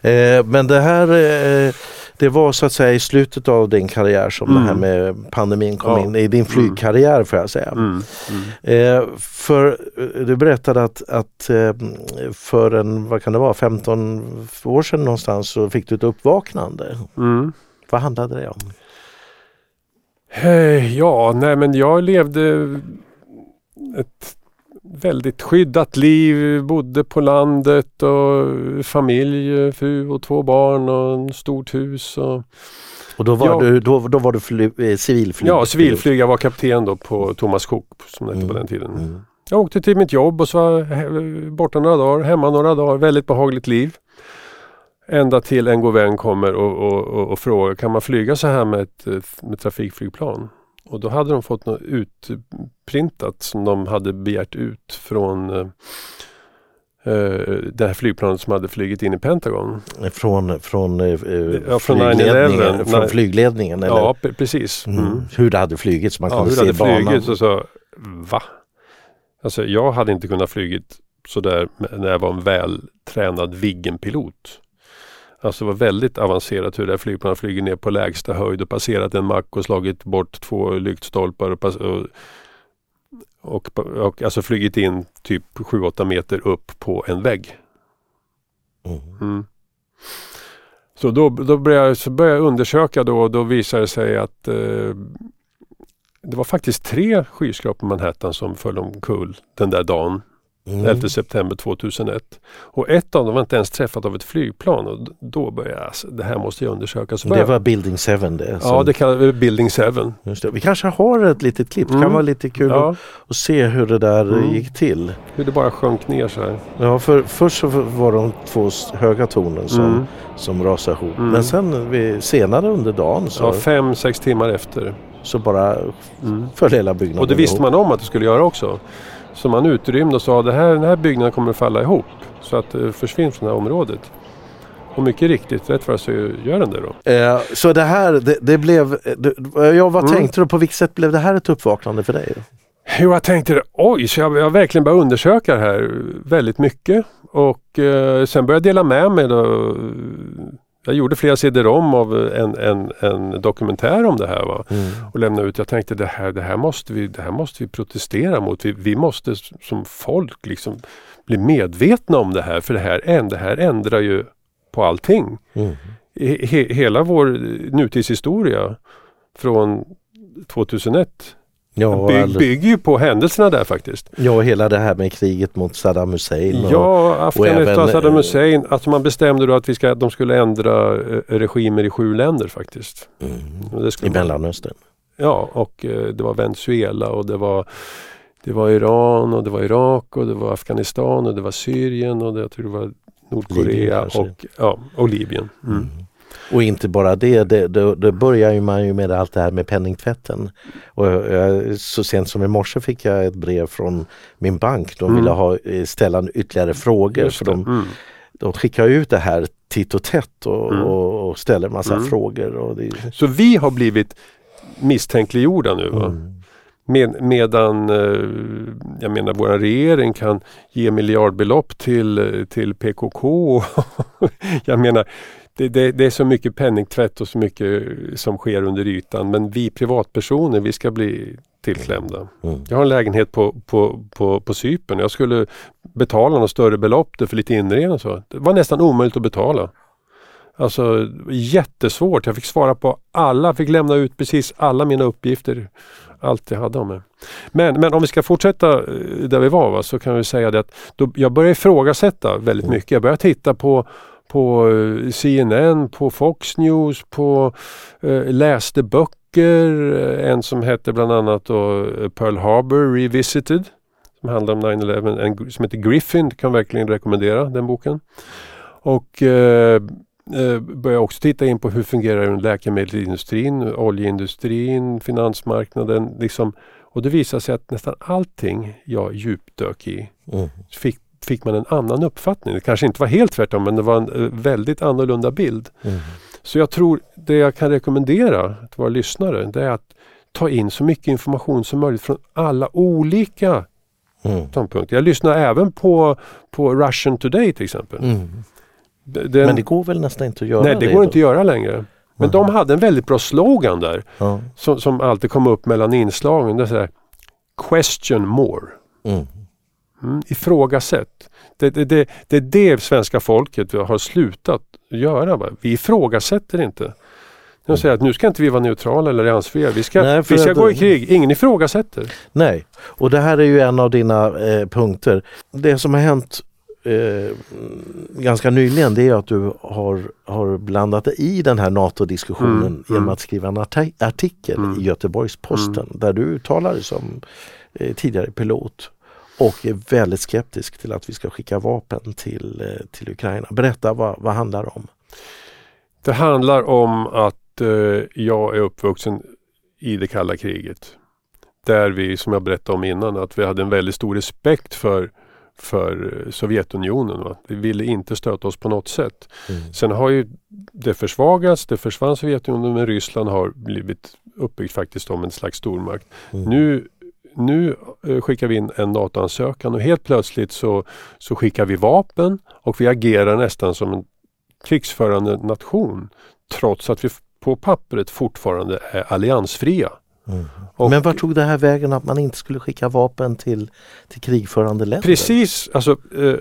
Eh, men det här eh, det var så att säga i slutet av din karriär som Mm. det här med pandemin kom Ja. in, i din flygkarriär får jag säga. Mm. Mm. Eh, för eh, du berättade att, att eh, för en, vad kan det vara, 15 år sedan någonstans så fick du ett uppvaknande. Mm. Vad handlade det om? Eh, Ja, nej men jag levde ett väldigt skyddat liv. Bodde på landet och familj, fru och två barn och ett stort hus. Och, Och då var Ja. du, då, då var du fly, eh, civilflyg? ja, civilflyg. Jag var kapten då på Thomas Cook som det hette Mm. på den tiden. Mm. Jag åkte till mitt jobb och så var jag borta några dagar, hemma några dagar. Väldigt behagligt liv. Ända till en god vän kommer och, och, och, och frågar kan man flyga så här med ett eh, med trafikflygplan? Och då hade de fått något utprintat som de hade begärt ut från eh, eh, det här flygplanet som hade flugit in i Pentagon. Från, från, eh, Ja, från flygledningen, 9/11. från flygledningen? Eller? Ja, pre- precis. Mm. Mm. Hur det hade flugit så man Ja, kunde hur se det hade banan. flugit och så, va? Alltså jag hade inte kunnat flugit sådär när jag var en vältränad Viggen-pilot. Alltså det var väldigt avancerat hur det här flygplanet flyger ner på lägsta höjd och passerat en mack och slagit bort två lyktstolpar och, och, och, och alltså flugit in typ 7-8 meter upp på en vägg. Mm. Mm. Så då, då började, jag, så började jag undersöka då och då visade det sig att eh, det var faktiskt tre skyskrapor i Manhattan som föll omkull den där dagen, Mm. 11 september 2001. Och ett av dem var inte ens träffat av ett flygplan och då började jag, alltså, det här måste jag undersöka. Så Det var Building 7 det. ja, som- det kallas väl Building 7. Just det. Vi kanske har ett litet klipp, det kan Mm. vara lite kul Ja, att, att se hur det där Mm. gick till. hur det bara sjönk ner så här. Ja, för först så var de två höga tornen som, Mm. som rasade ihop. Mm. Men sen vi, senare under dagen så, Ja, fem, sex timmar efter. så bara Mm. föll hela byggnaden Och det visste man om att det skulle göra också. Så man utrymde och sa att här, den här byggnaden kommer att falla ihop. Så att det försvinner från det här området. Och mycket riktigt, rätt för så gör den det då. Eh, så det här, det, det blev... Det, ja, vad Mm. tänkte du? På vilket sätt blev det här ett uppvaknande för dig? Jo, jag tänkte oj, så jag, jag verkligen började undersöka det här väldigt mycket. Och eh, sen började jag dela med mig. Då. Jag gjorde flera cd-rom av en, en, en dokumentär om det här. Va? Mm. Och lämnade ut. Jag tänkte det här, det här, måste, vi, det här måste vi protestera mot. Vi, vi måste som folk liksom bli medvetna om det här. För det här, det här ändrar ju på allting. Mm. He, hela vår nutidshistoria från 2001 Ja, by, all- bygger ju på händelserna där faktiskt. ja, hela det här med kriget mot Saddam Hussein. och- Ja, Afghanistan, även, Saddam eh, Hussein. Alltså man bestämde då att vi ska, de skulle ändra eh, regimer i sju länder faktiskt. Mm. Och I Mellanöstern. Ja, och eh, det var Venezuela och det var, det var Iran och det var Irak och det var Afghanistan och det var Syrien och det, jag tror det var Libyen Nordkorea kanske. och, ja, och Libyen. Mm. Mm. Och inte bara det, det, det, det börjar ju man ju med allt det här med penningtvätten. Och jag, så sent som i morse fick jag ett brev från min bank. De Mm. ville ha, eh, ställa ytterligare frågor för de, Mm. de skickar ut det här titt och tätt och, Mm. och, och ställer massa Mm. frågor. Och det, Så vi har blivit misstänkliggjorda nu. Va? mm. Med, medan eh, jag menar vår regering kan ge miljardbelopp till, till PKK. jag menar det, det, det är så mycket penningtvätt och så mycket som sker under ytan. Men vi privatpersoner vi ska bli tillklämda. Mm. Jag har en lägenhet på, på, på, på Cypern. Jag skulle betala något större belopp för lite inredning och så. Det var nästan omöjligt att betala. Alltså jättesvårt. Jag fick svara på alla, fick lämna ut precis alla mina uppgifter. Allt jag hade om mig. Men, men om vi ska fortsätta eh, där vi var va, så kan vi säga det att då, jag började ifrågasätta väldigt Mm. mycket. Jag började titta på på eh, CNN, på Fox News, på eh, läste böcker. eh, En som hette bland annat då, eh, Pearl Harbor Revisited. Som handlar om 9-11. En som heter Griffin, kan verkligen rekommendera den boken. Och eh, eh, började också titta in på hur fungerar läkemedelsindustrin, oljeindustrin, finansmarknaden. Liksom. Och det visade sig att nästan allting jag djupdök i Mm. fick, fick man en annan uppfattning. Det kanske inte var helt tvärtom men det var en eh, väldigt annorlunda bild. Mm. Så jag tror det jag kan rekommendera till våra lyssnare det är att ta in så mycket information som möjligt från alla olika Mm. ståndpunkter. Jag lyssnar även på, på Russian Today till exempel. Mm. Den, Men det går väl nästan inte att göra nej, det går då? inte att göra längre. Men de hade en väldigt bra slogan där som, som alltid kom upp mellan inslagen. Det är här, Question more. Mm. Mm, ifrågasätt. Det, det, det, det är det svenska folket har slutat göra. Va? Vi ifrågasätter inte. De säger att nu ska inte vi vara neutrala eller alliansfria. Vi ska, Nej, vi ska gå i krig. Ingen ifrågasätter. Nej, och det här är ju en av dina eh, punkter. Det som har hänt eh, ganska nyligen det är att du har, har blandat dig i den här NATO-diskussionen Mm, genom mm. att skriva en arti- artikel Mm. i Göteborgs-Posten där du uttalar dig som eh, tidigare pilot och är väldigt skeptisk till att vi ska skicka vapen till, eh, till Ukraina. Berätta vad, vad handlar det om? Det handlar om att eh, jag är uppvuxen i det kalla kriget. Där vi, som jag berättade om innan, att vi hade en väldigt stor respekt för, för eh, Sovjetunionen. Va? Vi ville inte stöta oss på något sätt. Mm. Sen har ju det försvagats, det försvann Sovjetunionen men Ryssland har blivit uppbyggt faktiskt om en slags stormakt. Mm. Nu, nu eh, skickar vi in en NATO-ansökan och helt plötsligt så, så skickar vi vapen och vi agerar nästan som en krigsförande nation trots att vi på pappret fortfarande är alliansfria. Mm. Och Men vart tog det här vägen att man inte skulle skicka vapen till, till krigförande länder? Precis, alltså eh,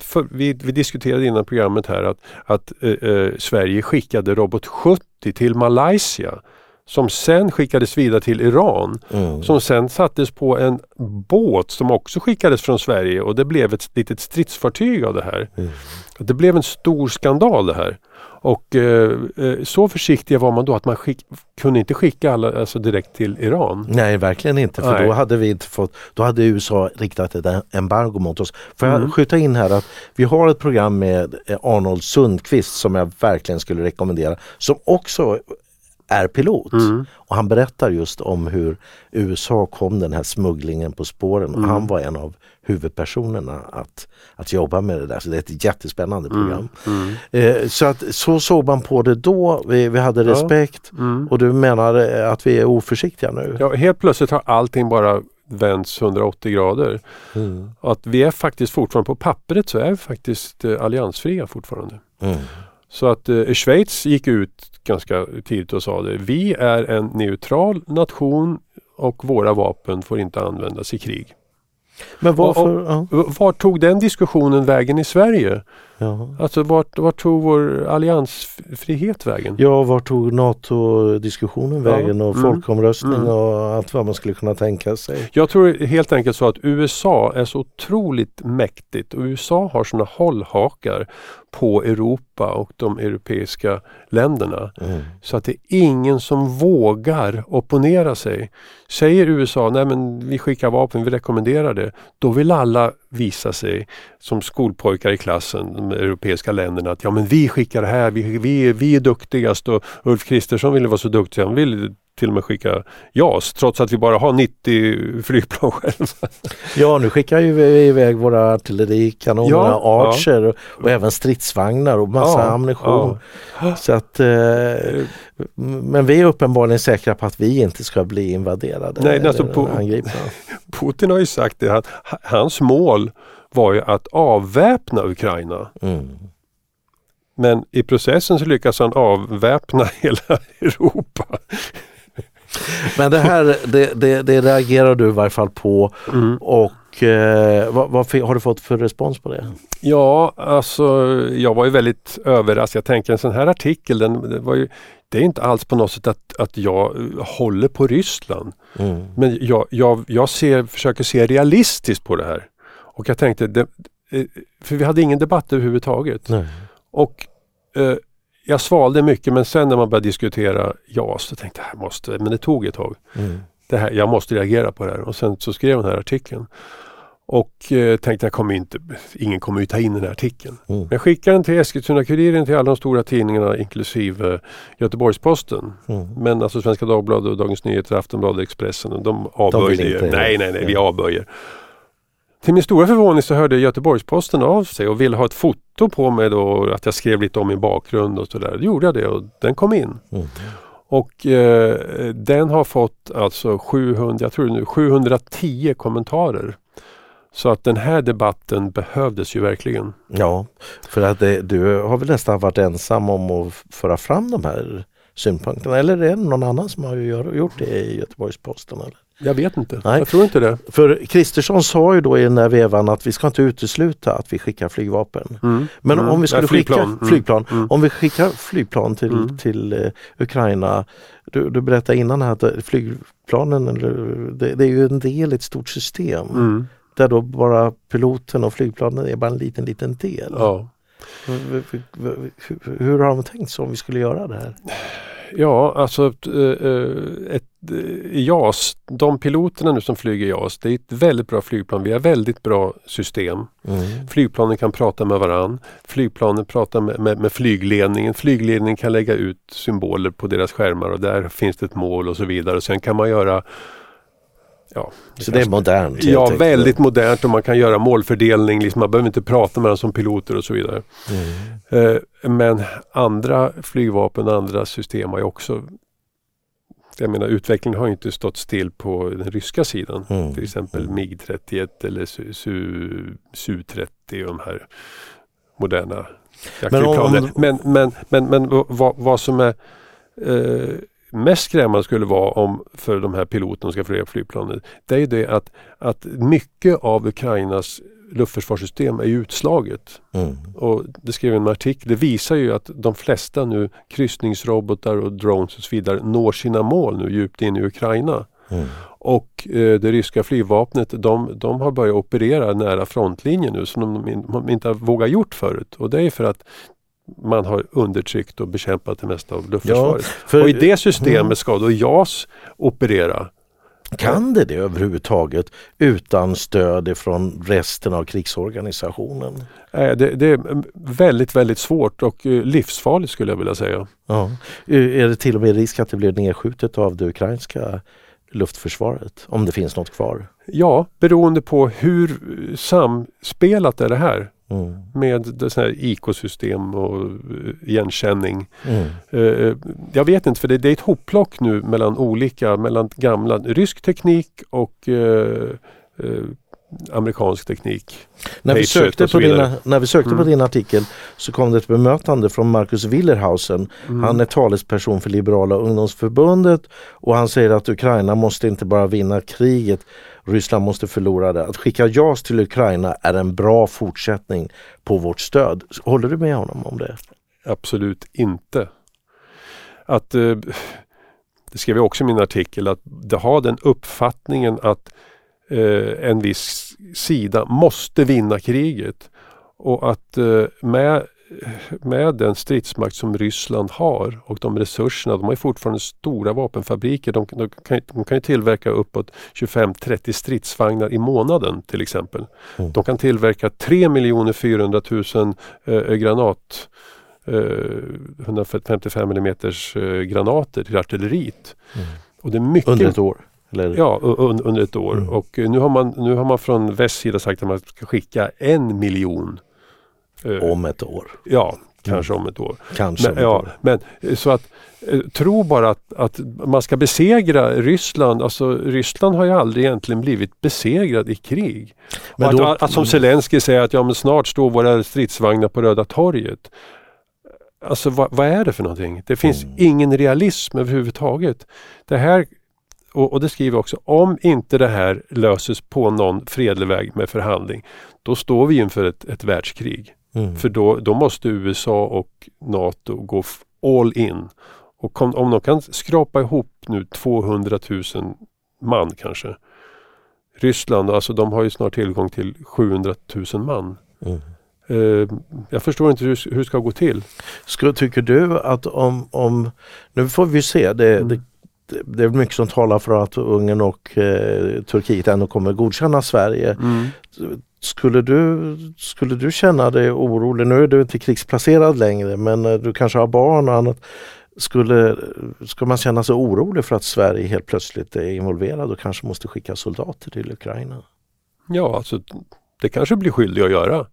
för, vi, vi diskuterade innan programmet här att, att eh, eh, Sverige skickade Robot 70 till Malaysia som sen skickades vidare till Iran Mm. som sen sattes på en båt som också skickades från Sverige och det blev ett litet stridsfartyg av det här. Mm. Det blev en stor skandal det här. Och eh, eh, så försiktiga var man då att man skick, kunde inte skicka alla alltså direkt till Iran. Nej, verkligen inte. För Nej. då hade vi inte fått, då hade USA riktat ett embargo mot oss. Får jag Mm. skjuta in här att vi har ett program med eh, Arnold Sundqvist som jag verkligen skulle rekommendera. Som också är pilot. Mm. Och han berättar just om hur USA kom den här smugglingen på spåren. Mm. Han var en av huvudpersonerna att, att jobba med det där. Så det är ett jättespännande program. Mm. Eh, så att så såg man på det då. Vi, vi hade Ja. respekt. Mm. Och du menar eh, att vi är oförsiktiga nu? Ja, helt plötsligt har allting bara vänts 180 grader. Mm. Att vi är faktiskt fortfarande på pappret så är vi faktiskt eh, alliansfria fortfarande. Så att eh, Schweiz gick ut ganska tidigt och sa det. Vi är en neutral nation och våra vapen får inte användas i krig. Men varför? Och, och, var tog den diskussionen vägen i Sverige? Ja. Alltså vart, vart tog vår alliansfrihet vägen? Ja, vart tog NATO-diskussionen vägen och mm. folkomröstning Mm. och allt vad man skulle kunna tänka sig? Jag tror helt enkelt så att USA är så otroligt mäktigt och USA har sådana hållhakar på Europa och de europeiska länderna. Mm. Så att det är ingen som vågar opponera sig. Säger USA, nej men vi skickar vapen, vi rekommenderar det. Då vill alla visa sig som skolpojkar i klassen, de europeiska länderna, att ja men vi skickar det här, vi, vi, vi är duktigast och Ulf Kristersson ville vara så duktig, han ville till och med skicka JAS trots att vi bara har 90 flygplan själva. Ja, nu skickar ju vi iväg våra artillerikanoner, Ja, Archer och, och även stridsvagnar och massa Ja, ammunition. ja. Så att, eh, men vi är uppenbarligen säkra på att vi inte ska bli invaderade. Nej, alltså. Putin har ju sagt det, han, hans mål var ju att avväpna Ukraina. Mm. Men i processen så lyckas han avväpna hela Europa. Men det här det, det, det reagerar du i varje fall på Mm. och eh, vad, vad har du fått för respons på det? Ja, alltså jag var ju väldigt överraskad. Jag tänker en sån här artikel, den, var ju, det är inte alls på något sätt att, att jag eh, håller på Ryssland. Mm. Men jag, jag, jag ser, försöker se realistiskt på det här. Och jag tänkte, det, eh, för vi hade ingen debatt överhuvudtaget. Nej. Och eh, jag svalde mycket men sen när man började diskutera JAS så tänkte jag, måste, men det tog ett tag. Mm. Det här, jag måste reagera på det här och sen så skrev jag den här artikeln. Och eh, tänkte jag kommer inte, ingen kommer ju ta in den här artikeln. Mm. Men jag skickade den till Eskilstuna-Kuriren till alla de stora tidningarna inklusive eh, Göteborgs-Posten. Mm. Men alltså Svenska Dagbladet, och Dagens Nyheter, Aftonbladet, Expressen de avböjde vill ju. Nej, nej, nej, vi avböjer. Till min stora förvåning så hörde Göteborgs-Posten av sig och ville ha ett foto på mig då att jag skrev lite om min bakgrund och sådär. Då gjorde jag det och den kom in. Mm. Och eh, den har fått alltså 700, jag tror nu 710 kommentarer. Så att den här debatten behövdes ju verkligen. Ja, för att det, du har väl nästan varit ensam om att föra fram de här synpunkterna eller är det någon annan som har gjort det i Göteborgs-Posten? Eller? Jag vet inte. Nej. Jag tror inte det. För Kristersson sa ju då i den här vevan att vi ska inte utesluta att vi skickar flygvapen. Mm. Men Mm. om vi skulle Nej, flygplan. skicka Mm. flygplan, Mm. om vi skickar flygplan till, Mm. till eh, Ukraina. Du, du berättade innan här att eh, flygplanen, det, det är ju en del i ett stort system. Mm. Där då bara piloten och flygplanen är bara en liten, liten del. Ja. V- Hur, hur har de tänkt sig om vi skulle göra det här? Ja, alltså ett, eh, ett eh, JAS, de piloterna nu som flyger JAS, det är ett väldigt bra flygplan. Vi har väldigt bra system. Mm. Flygplanen kan prata med varann. Flygplanen pratar med, med, med flygledningen. Flygledningen kan lägga ut symboler på deras skärmar och där finns det ett mål och så vidare. Sen kan man göra Ja, Så det är modernt? Ja, enkelt. väldigt modernt och man kan göra målfördelning. Liksom, man behöver inte prata med varandra som piloter och så vidare. Mm. Eh, men andra flygvapen och andra system har ju också jag menar utvecklingen har inte stått still på den ryska sidan. Mm. Till exempel Mm. MIG-31 eller Su- Su- Su-30 och de här moderna Men om- jaktflygplanen. Men, men, men, men, vad, vad som är eh, mest skrämmande skulle vara om för de här piloterna som ska flyga flygplanet. Det är ju det att, att mycket av Ukrainas luftförsvarssystem är utslaget. Mm. Och det skrev en artikel. Det visar ju att de flesta nu kryssningsrobotar och drones och så vidare når sina mål nu djupt in i Ukraina. Mm. Och eh, det ryska flygvapnet de, de har börjat operera nära frontlinjen nu som de, de inte har vågat gjort förut. Och det är för att man har undertryckt och bekämpat det mesta av luftförsvaret. För, och i det systemet Mm. ska då JAS operera. Kan det det överhuvudtaget utan stöd från resten av krigsorganisationen? Eh, det, det är väldigt, väldigt svårt och eh, livsfarligt skulle jag vilja säga. Ja. Är det till och med risk att det blir nedskjutet av det ukrainska luftförsvaret? Om det finns något kvar? Ja, beroende på hur eh, samspelat är det här Mm. med sån här IK-system och eh, igenkänning. Mm. Eh, Jag vet inte för det, det är ett hopplock nu mellan olika, mellan gamla rysk teknik och eh, eh, amerikansk teknik. När vi, sökte på dina, när vi sökte på Mm. din artikel så kom det ett bemötande från Marcus Willerhausen. Mm. Han är talesperson för Liberala ungdomsförbundet och han säger att Ukraina måste inte bara vinna kriget, Ryssland måste förlora det. Att skicka JAS till Ukraina är en bra fortsättning på vårt stöd. Håller du med honom om det? Absolut inte. Att, eh, det skrev jag också i min artikel, att har den uppfattningen att eh, en viss sida måste vinna kriget. Och att eh, med, med den stridsmakt som Ryssland har och de resurserna, de har fortfarande stora vapenfabriker. De, de, kan, de kan ju tillverka uppåt 25-30 stridsvagnar i månaden till exempel. Mm. De kan tillverka 3 400 000 eh, granat eh, 155 mm granater till artilleriet. Mm. Och det är mycket Under ett år? Eller? Ja, un, under ett år. Mm. Och nu har, man, nu har man från väst sida sagt att man ska skicka en miljon. Om ett år? Ja, kanske om ett år. Kanske Men, ja, men eh, så att eh, tro bara att, att man ska besegra Ryssland. Alltså Ryssland har ju aldrig egentligen blivit besegrad i krig. Men Men då- att, att som Zelensky säger att ja, men snart står våra stridsvagnar på Röda torget. Alltså vad, vad är det för någonting? Det finns Mm. ingen realism överhuvudtaget. Det här, och, och det skriver också, om inte det här löses på någon fredlig väg med förhandling, då står vi inför ett, ett världskrig. Mm. För då, då måste USA och NATO gå all in. Och kom, om de kan skrapa ihop nu 200 000 man kanske. Ryssland, alltså de har ju snart tillgång till 700 000 man. Mm. Eh, jag förstår inte hur, hur det ska gå till. Ska, tycker du att om, om, nu får vi se, det, Mm. det, det är mycket som talar för att Ungern och eh, Turkiet ändå kommer godkänna Sverige. Skulle du, skulle du känna dig orolig, nu är du inte krigsplacerad längre men eh, du kanske har barn och annat. Skulle, ska man känna sig orolig för att Sverige helt plötsligt är involverad och kanske måste skicka soldater till Ukraina? Ja, alltså det kanske blir skyldig att göra.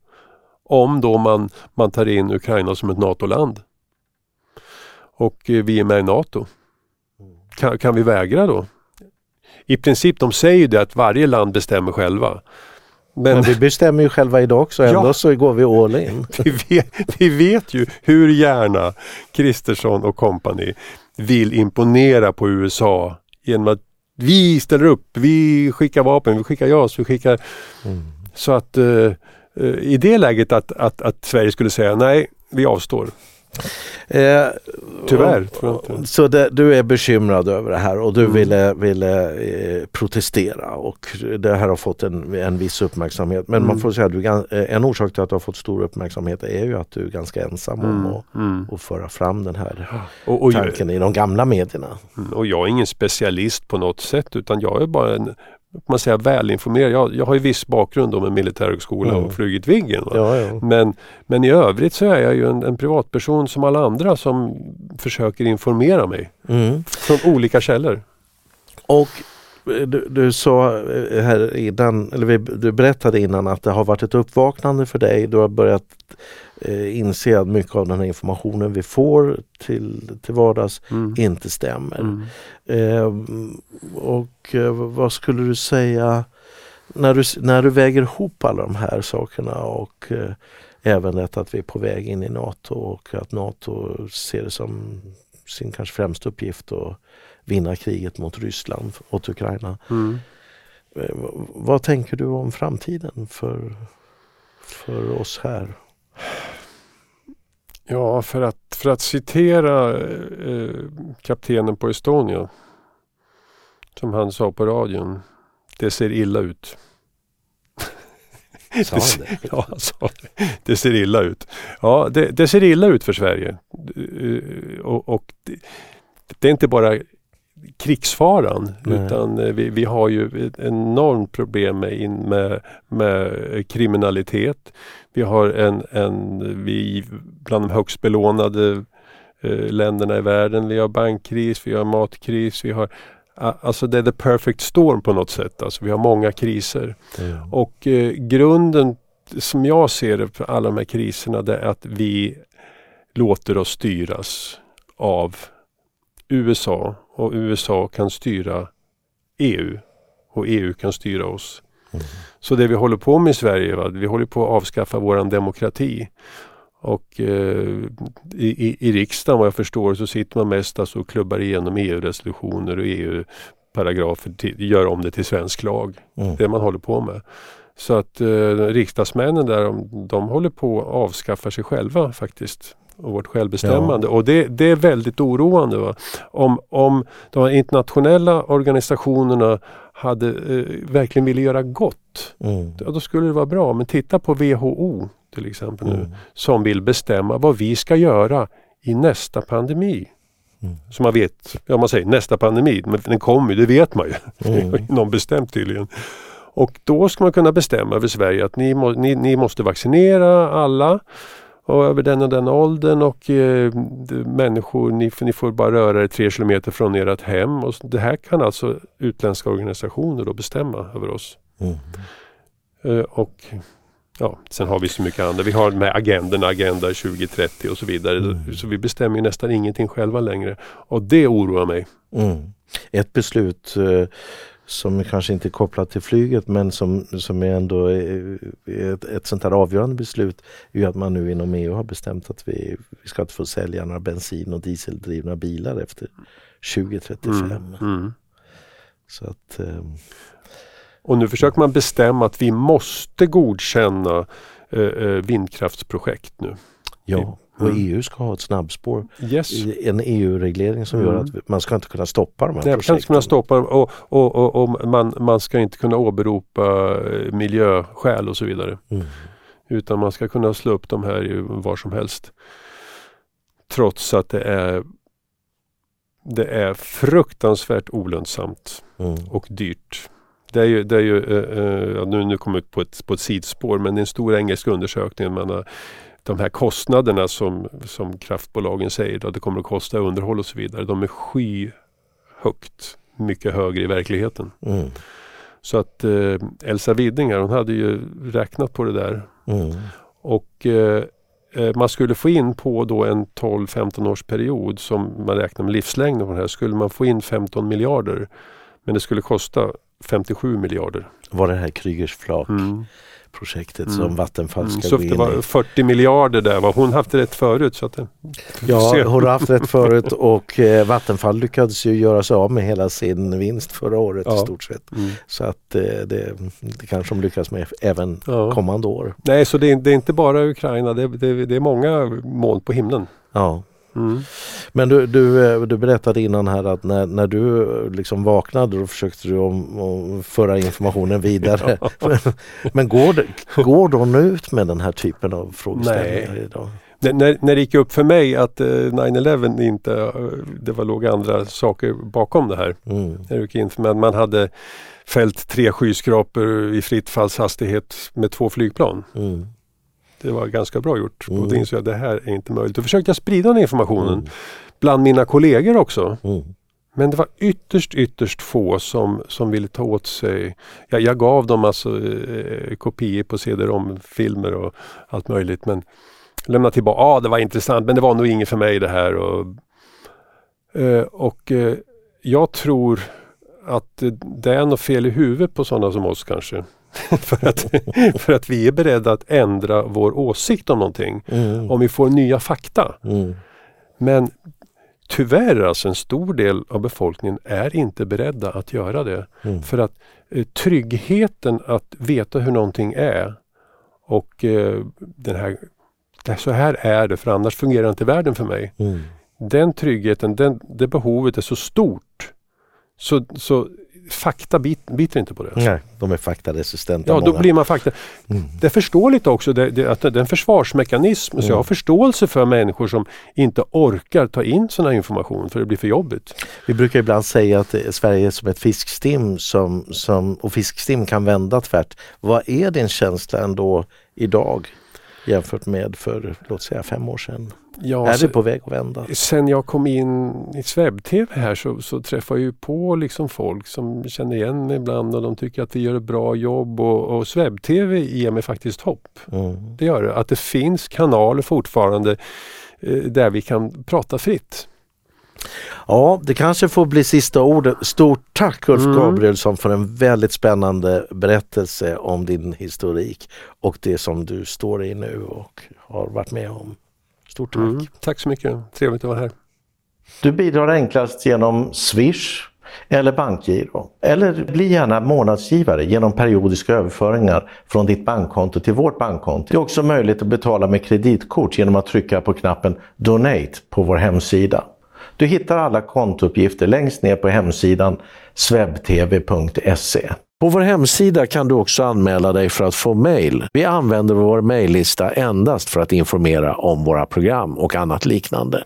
Om då man, man tar in Ukraina som ett NATO-land. Och eh, vi är med i NATO. Kan, kan vi vägra då? I princip, de säger ju det att varje land bestämmer själva. Men Men vi bestämmer ju själva idag också, ändå Ja. så går vi all in. vi, vet, vi vet ju hur gärna Kristersson och kompani vill imponera på USA genom att vi ställer upp, vi skickar vapen, vi skickar JAS, vi skickar... Mm. Så att eh, i det läget att, att, att Sverige skulle säga nej, vi avstår. Eh, Tyvärr, och- jag. Så det, du är bekymrad över det här och du Mm. ville, ville eh, protestera och det här har fått en, en viss uppmärksamhet. Men man Mm. får säga att du, eh, en orsak till att du har fått stor uppmärksamhet är ju att du är ganska ensam om Mm, att, mm. att föra fram den här Och, och, jag, tanken i de gamla medierna. mm, och jag är ingen specialist på något sätt utan jag är bara en man säga, välinformerad. Jag, jag har ju viss bakgrund då med militärhögskola Mm. och flugit Viggen. Ja, ja. Men, men i övrigt så är jag ju en, en privatperson som alla andra som försöker informera mig Mm. från olika källor. Och eh, du, du sa eh, här innan, eller du berättade innan att det har varit ett uppvaknande för dig. Du har börjat eh, inse att mycket av den här informationen vi får till, till vardags Mm. inte stämmer. Mm. Eh, och eh, vad skulle du säga när du, när du väger ihop alla de här sakerna och eh, även detta att vi är på väg in i NATO och att NATO ser det som sin kanske främsta uppgift att vinna kriget mot Ryssland, åt Ukraina. Mm. Eh, vad tänker du om framtiden för, för oss här? Ja, för att, för att citera eh, kaptenen på Estonia. Som han sa på radion. Det ser illa ut. Sa han det? Ja, han sa det. Det ser illa ut. Ja, det, det ser illa ut för Sverige. Eh, Och, och det, det är inte bara krigsfaran Nej. utan eh, vi, vi har ju ett enormt problem med, med, med kriminalitet. Vi har en, en vi bland de högst belånade eh, länderna i världen. Vi har bankkris, vi har matkris, vi har Alltså det är the perfect storm på något sätt. Alltså vi har många kriser. Mm. Och eh, grunden som jag ser det för alla de här kriserna det är att vi låter oss styras av USA och USA kan styra EU och EU kan styra oss. Så det vi håller på med i Sverige, va, vi håller på att avskaffa våran demokrati. Och eh, i, i, i riksdagen vad jag förstår så sitter man mest alltså och klubbar igenom EU-resolutioner och EU-paragrafer, gör om det till svensk lag. Mm. Det man håller på med. Så att eh, riksdagsmännen där, de, de håller på att avskaffa sig själva faktiskt. Och vårt självbestämmande. Och det, det är väldigt oroande. Va? Om, om de internationella organisationerna hade eh, verkligen ville göra gott. Mm. Ja, då skulle det vara bra. Men titta på WHO till exempel nu. Mm. Som vill bestämma vad vi ska göra i nästa pandemi. Mm. Så man vet, ja man säger nästa pandemi, men den kommer ju, det vet man ju. Mm. Någon bestämt tydligen. Och då ska man kunna bestämma över Sverige att ni, må, ni, ni måste vaccinera alla och över den och den åldern och eh, människor, ni, ni får bara röra er tre kilometer från ert hem. Och det här kan alltså utländska organisationer då bestämma över oss. Mm. Eh, och ja, sen har vi så mycket annat. Vi har med agenderna, Agenda 2030 och så vidare. Mm. Så vi bestämmer nästan ingenting själva längre. Och det oroar mig. Mm. Ett beslut eh, som kanske inte är kopplat till flyget men som, som är ändå är, är ett, ett sånt här avgörande beslut är ju att man nu inom EU har bestämt att vi, vi ska inte få sälja några bensin och dieseldrivna bilar efter 2035. Mm. Mm. Så att, eh, Och nu försöker man bestämma att vi måste godkänna eh, eh, vindkraftsprojekt nu. ja, och Mm. EU ska ha ett snabbspår. Yes. En EU-reglering som gör Mm. att vi- man ska inte kunna stoppa de här Nej, man kan inte kunna projekten. stoppa dem och, och, och, och man, man ska inte kunna åberopa eh, miljöskäl och så vidare. Mm. Utan man ska kunna slå upp de här var som helst. Trots att det är det är fruktansvärt olönsamt Mm. och dyrt. Det är ju, det är ju eh, eh, nu, nu kommer jag på ett, på ett sidospår men det är en stor engelsk undersökning. Man har, de här kostnaderna som, som kraftbolagen säger att det kommer att kosta underhåll och så vidare. De är skyhögt mycket högre i verkligheten. Mm. Så att eh, Elsa Widdingar hon hade ju räknat på det där Mm. och eh, eh, man skulle få in på då en 12-15 års period som man räknar med livslängden på det här. Skulle man få in 15 miljarder men det skulle kosta 57 miljarder. Var det här Krygers flak Mm. Projektet Mm. som Vattenfall Mm, ska så gå det in var i. 40 miljarder där. Va? Hon haft rätt förut. Så att det, Ja, hon har haft rätt förut och eh, Vattenfall lyckades ju göra sig av med hela sin vinst förra året i Ja. stort sett. mm. Så att eh, det, det kanske de lyckas med även ja. kommande år. Nej, så det är, det är inte bara Ukraina. Det, det, det är många moln på himlen. Ja. Mm. Men du, du, eh, du berättade innan här att när, när du eh, liksom vaknade då försökte du om, om föra informationen vidare. Men går, det, går de ut med den här typen av frågeställningar Nej. idag? När, när, det gick upp för mig att eh, 9-11 inte, eh, det var låg andra saker bakom det här. Mm. Men man hade fällt tre skyskrapor i fritt fallshastighet med två flygplan. Mm. Det var ganska bra gjort. Mm. Och då insåg jag att det här är inte möjligt. Då försökte jag sprida den informationen Mm. bland mina kollegor också. Mm. Men det var ytterst, ytterst få som, som ville ta åt sig. Jag, jag gav dem alltså eh, kopior på cd-rom-filmer och allt möjligt. Men lämna tillbaka. Ja, det var intressant men det var nog inget för mig det här. Och, eh, och eh, jag tror att eh, det är något fel i huvudet på sådana som oss kanske. för, att, för att vi är beredda att ändra vår åsikt om någonting. Mm. Om vi får nya fakta. Mm. Men tyvärr alltså en stor del av befolkningen är inte beredda att göra det. Mm. För att eh, tryggheten att veta hur någonting är och eh, den här, det, så här är det för annars fungerar inte världen för mig. Mm. Den tryggheten, den, det behovet är så stort. Så, så fakta bit, biter inte på det. Nej, de är faktaresistenta Ja, då många. blir man fakta. Mm. Det är förståeligt också det, det, att det är en försvarsmekanism. Så jag Mm. har förståelse för människor som inte orkar ta in sån här information för det blir för jobbigt. Vi brukar ibland säga att Sverige är som ett fiskstim som, som, och fiskstim kan vända tvärt. Vad är din känsla ändå idag jämfört med för låt säga fem år sedan? Ja, är det på väg att vända? Sen jag kom in i webb-tv här så, så träffar jag ju på liksom folk som känner igen mig ibland och de tycker att vi gör ett bra jobb och, och webb-tv ger mig faktiskt hopp. Mm. Det gör det. Att det finns kanaler fortfarande eh, där vi kan prata fritt. Ja, det kanske får bli sista ordet. Stort tack Ulf mm. Gabrielsson för en väldigt spännande berättelse om din historik och det som du står i nu och har varit med om. Stort tack! Mm. Tack så mycket, trevligt att vara här. Du bidrar enklast genom Swish eller bankgiro. Eller bli gärna månadsgivare genom periodiska överföringar från ditt bankkonto till vårt bankkonto. Det är också möjligt att betala med kreditkort genom att trycka på knappen Donate på vår hemsida. Du hittar alla kontouppgifter längst ner på hemsidan swebtv.se. På vår hemsida kan du också anmäla dig för att få mejl. Vi använder vår mejllista endast för att informera om våra program och annat liknande.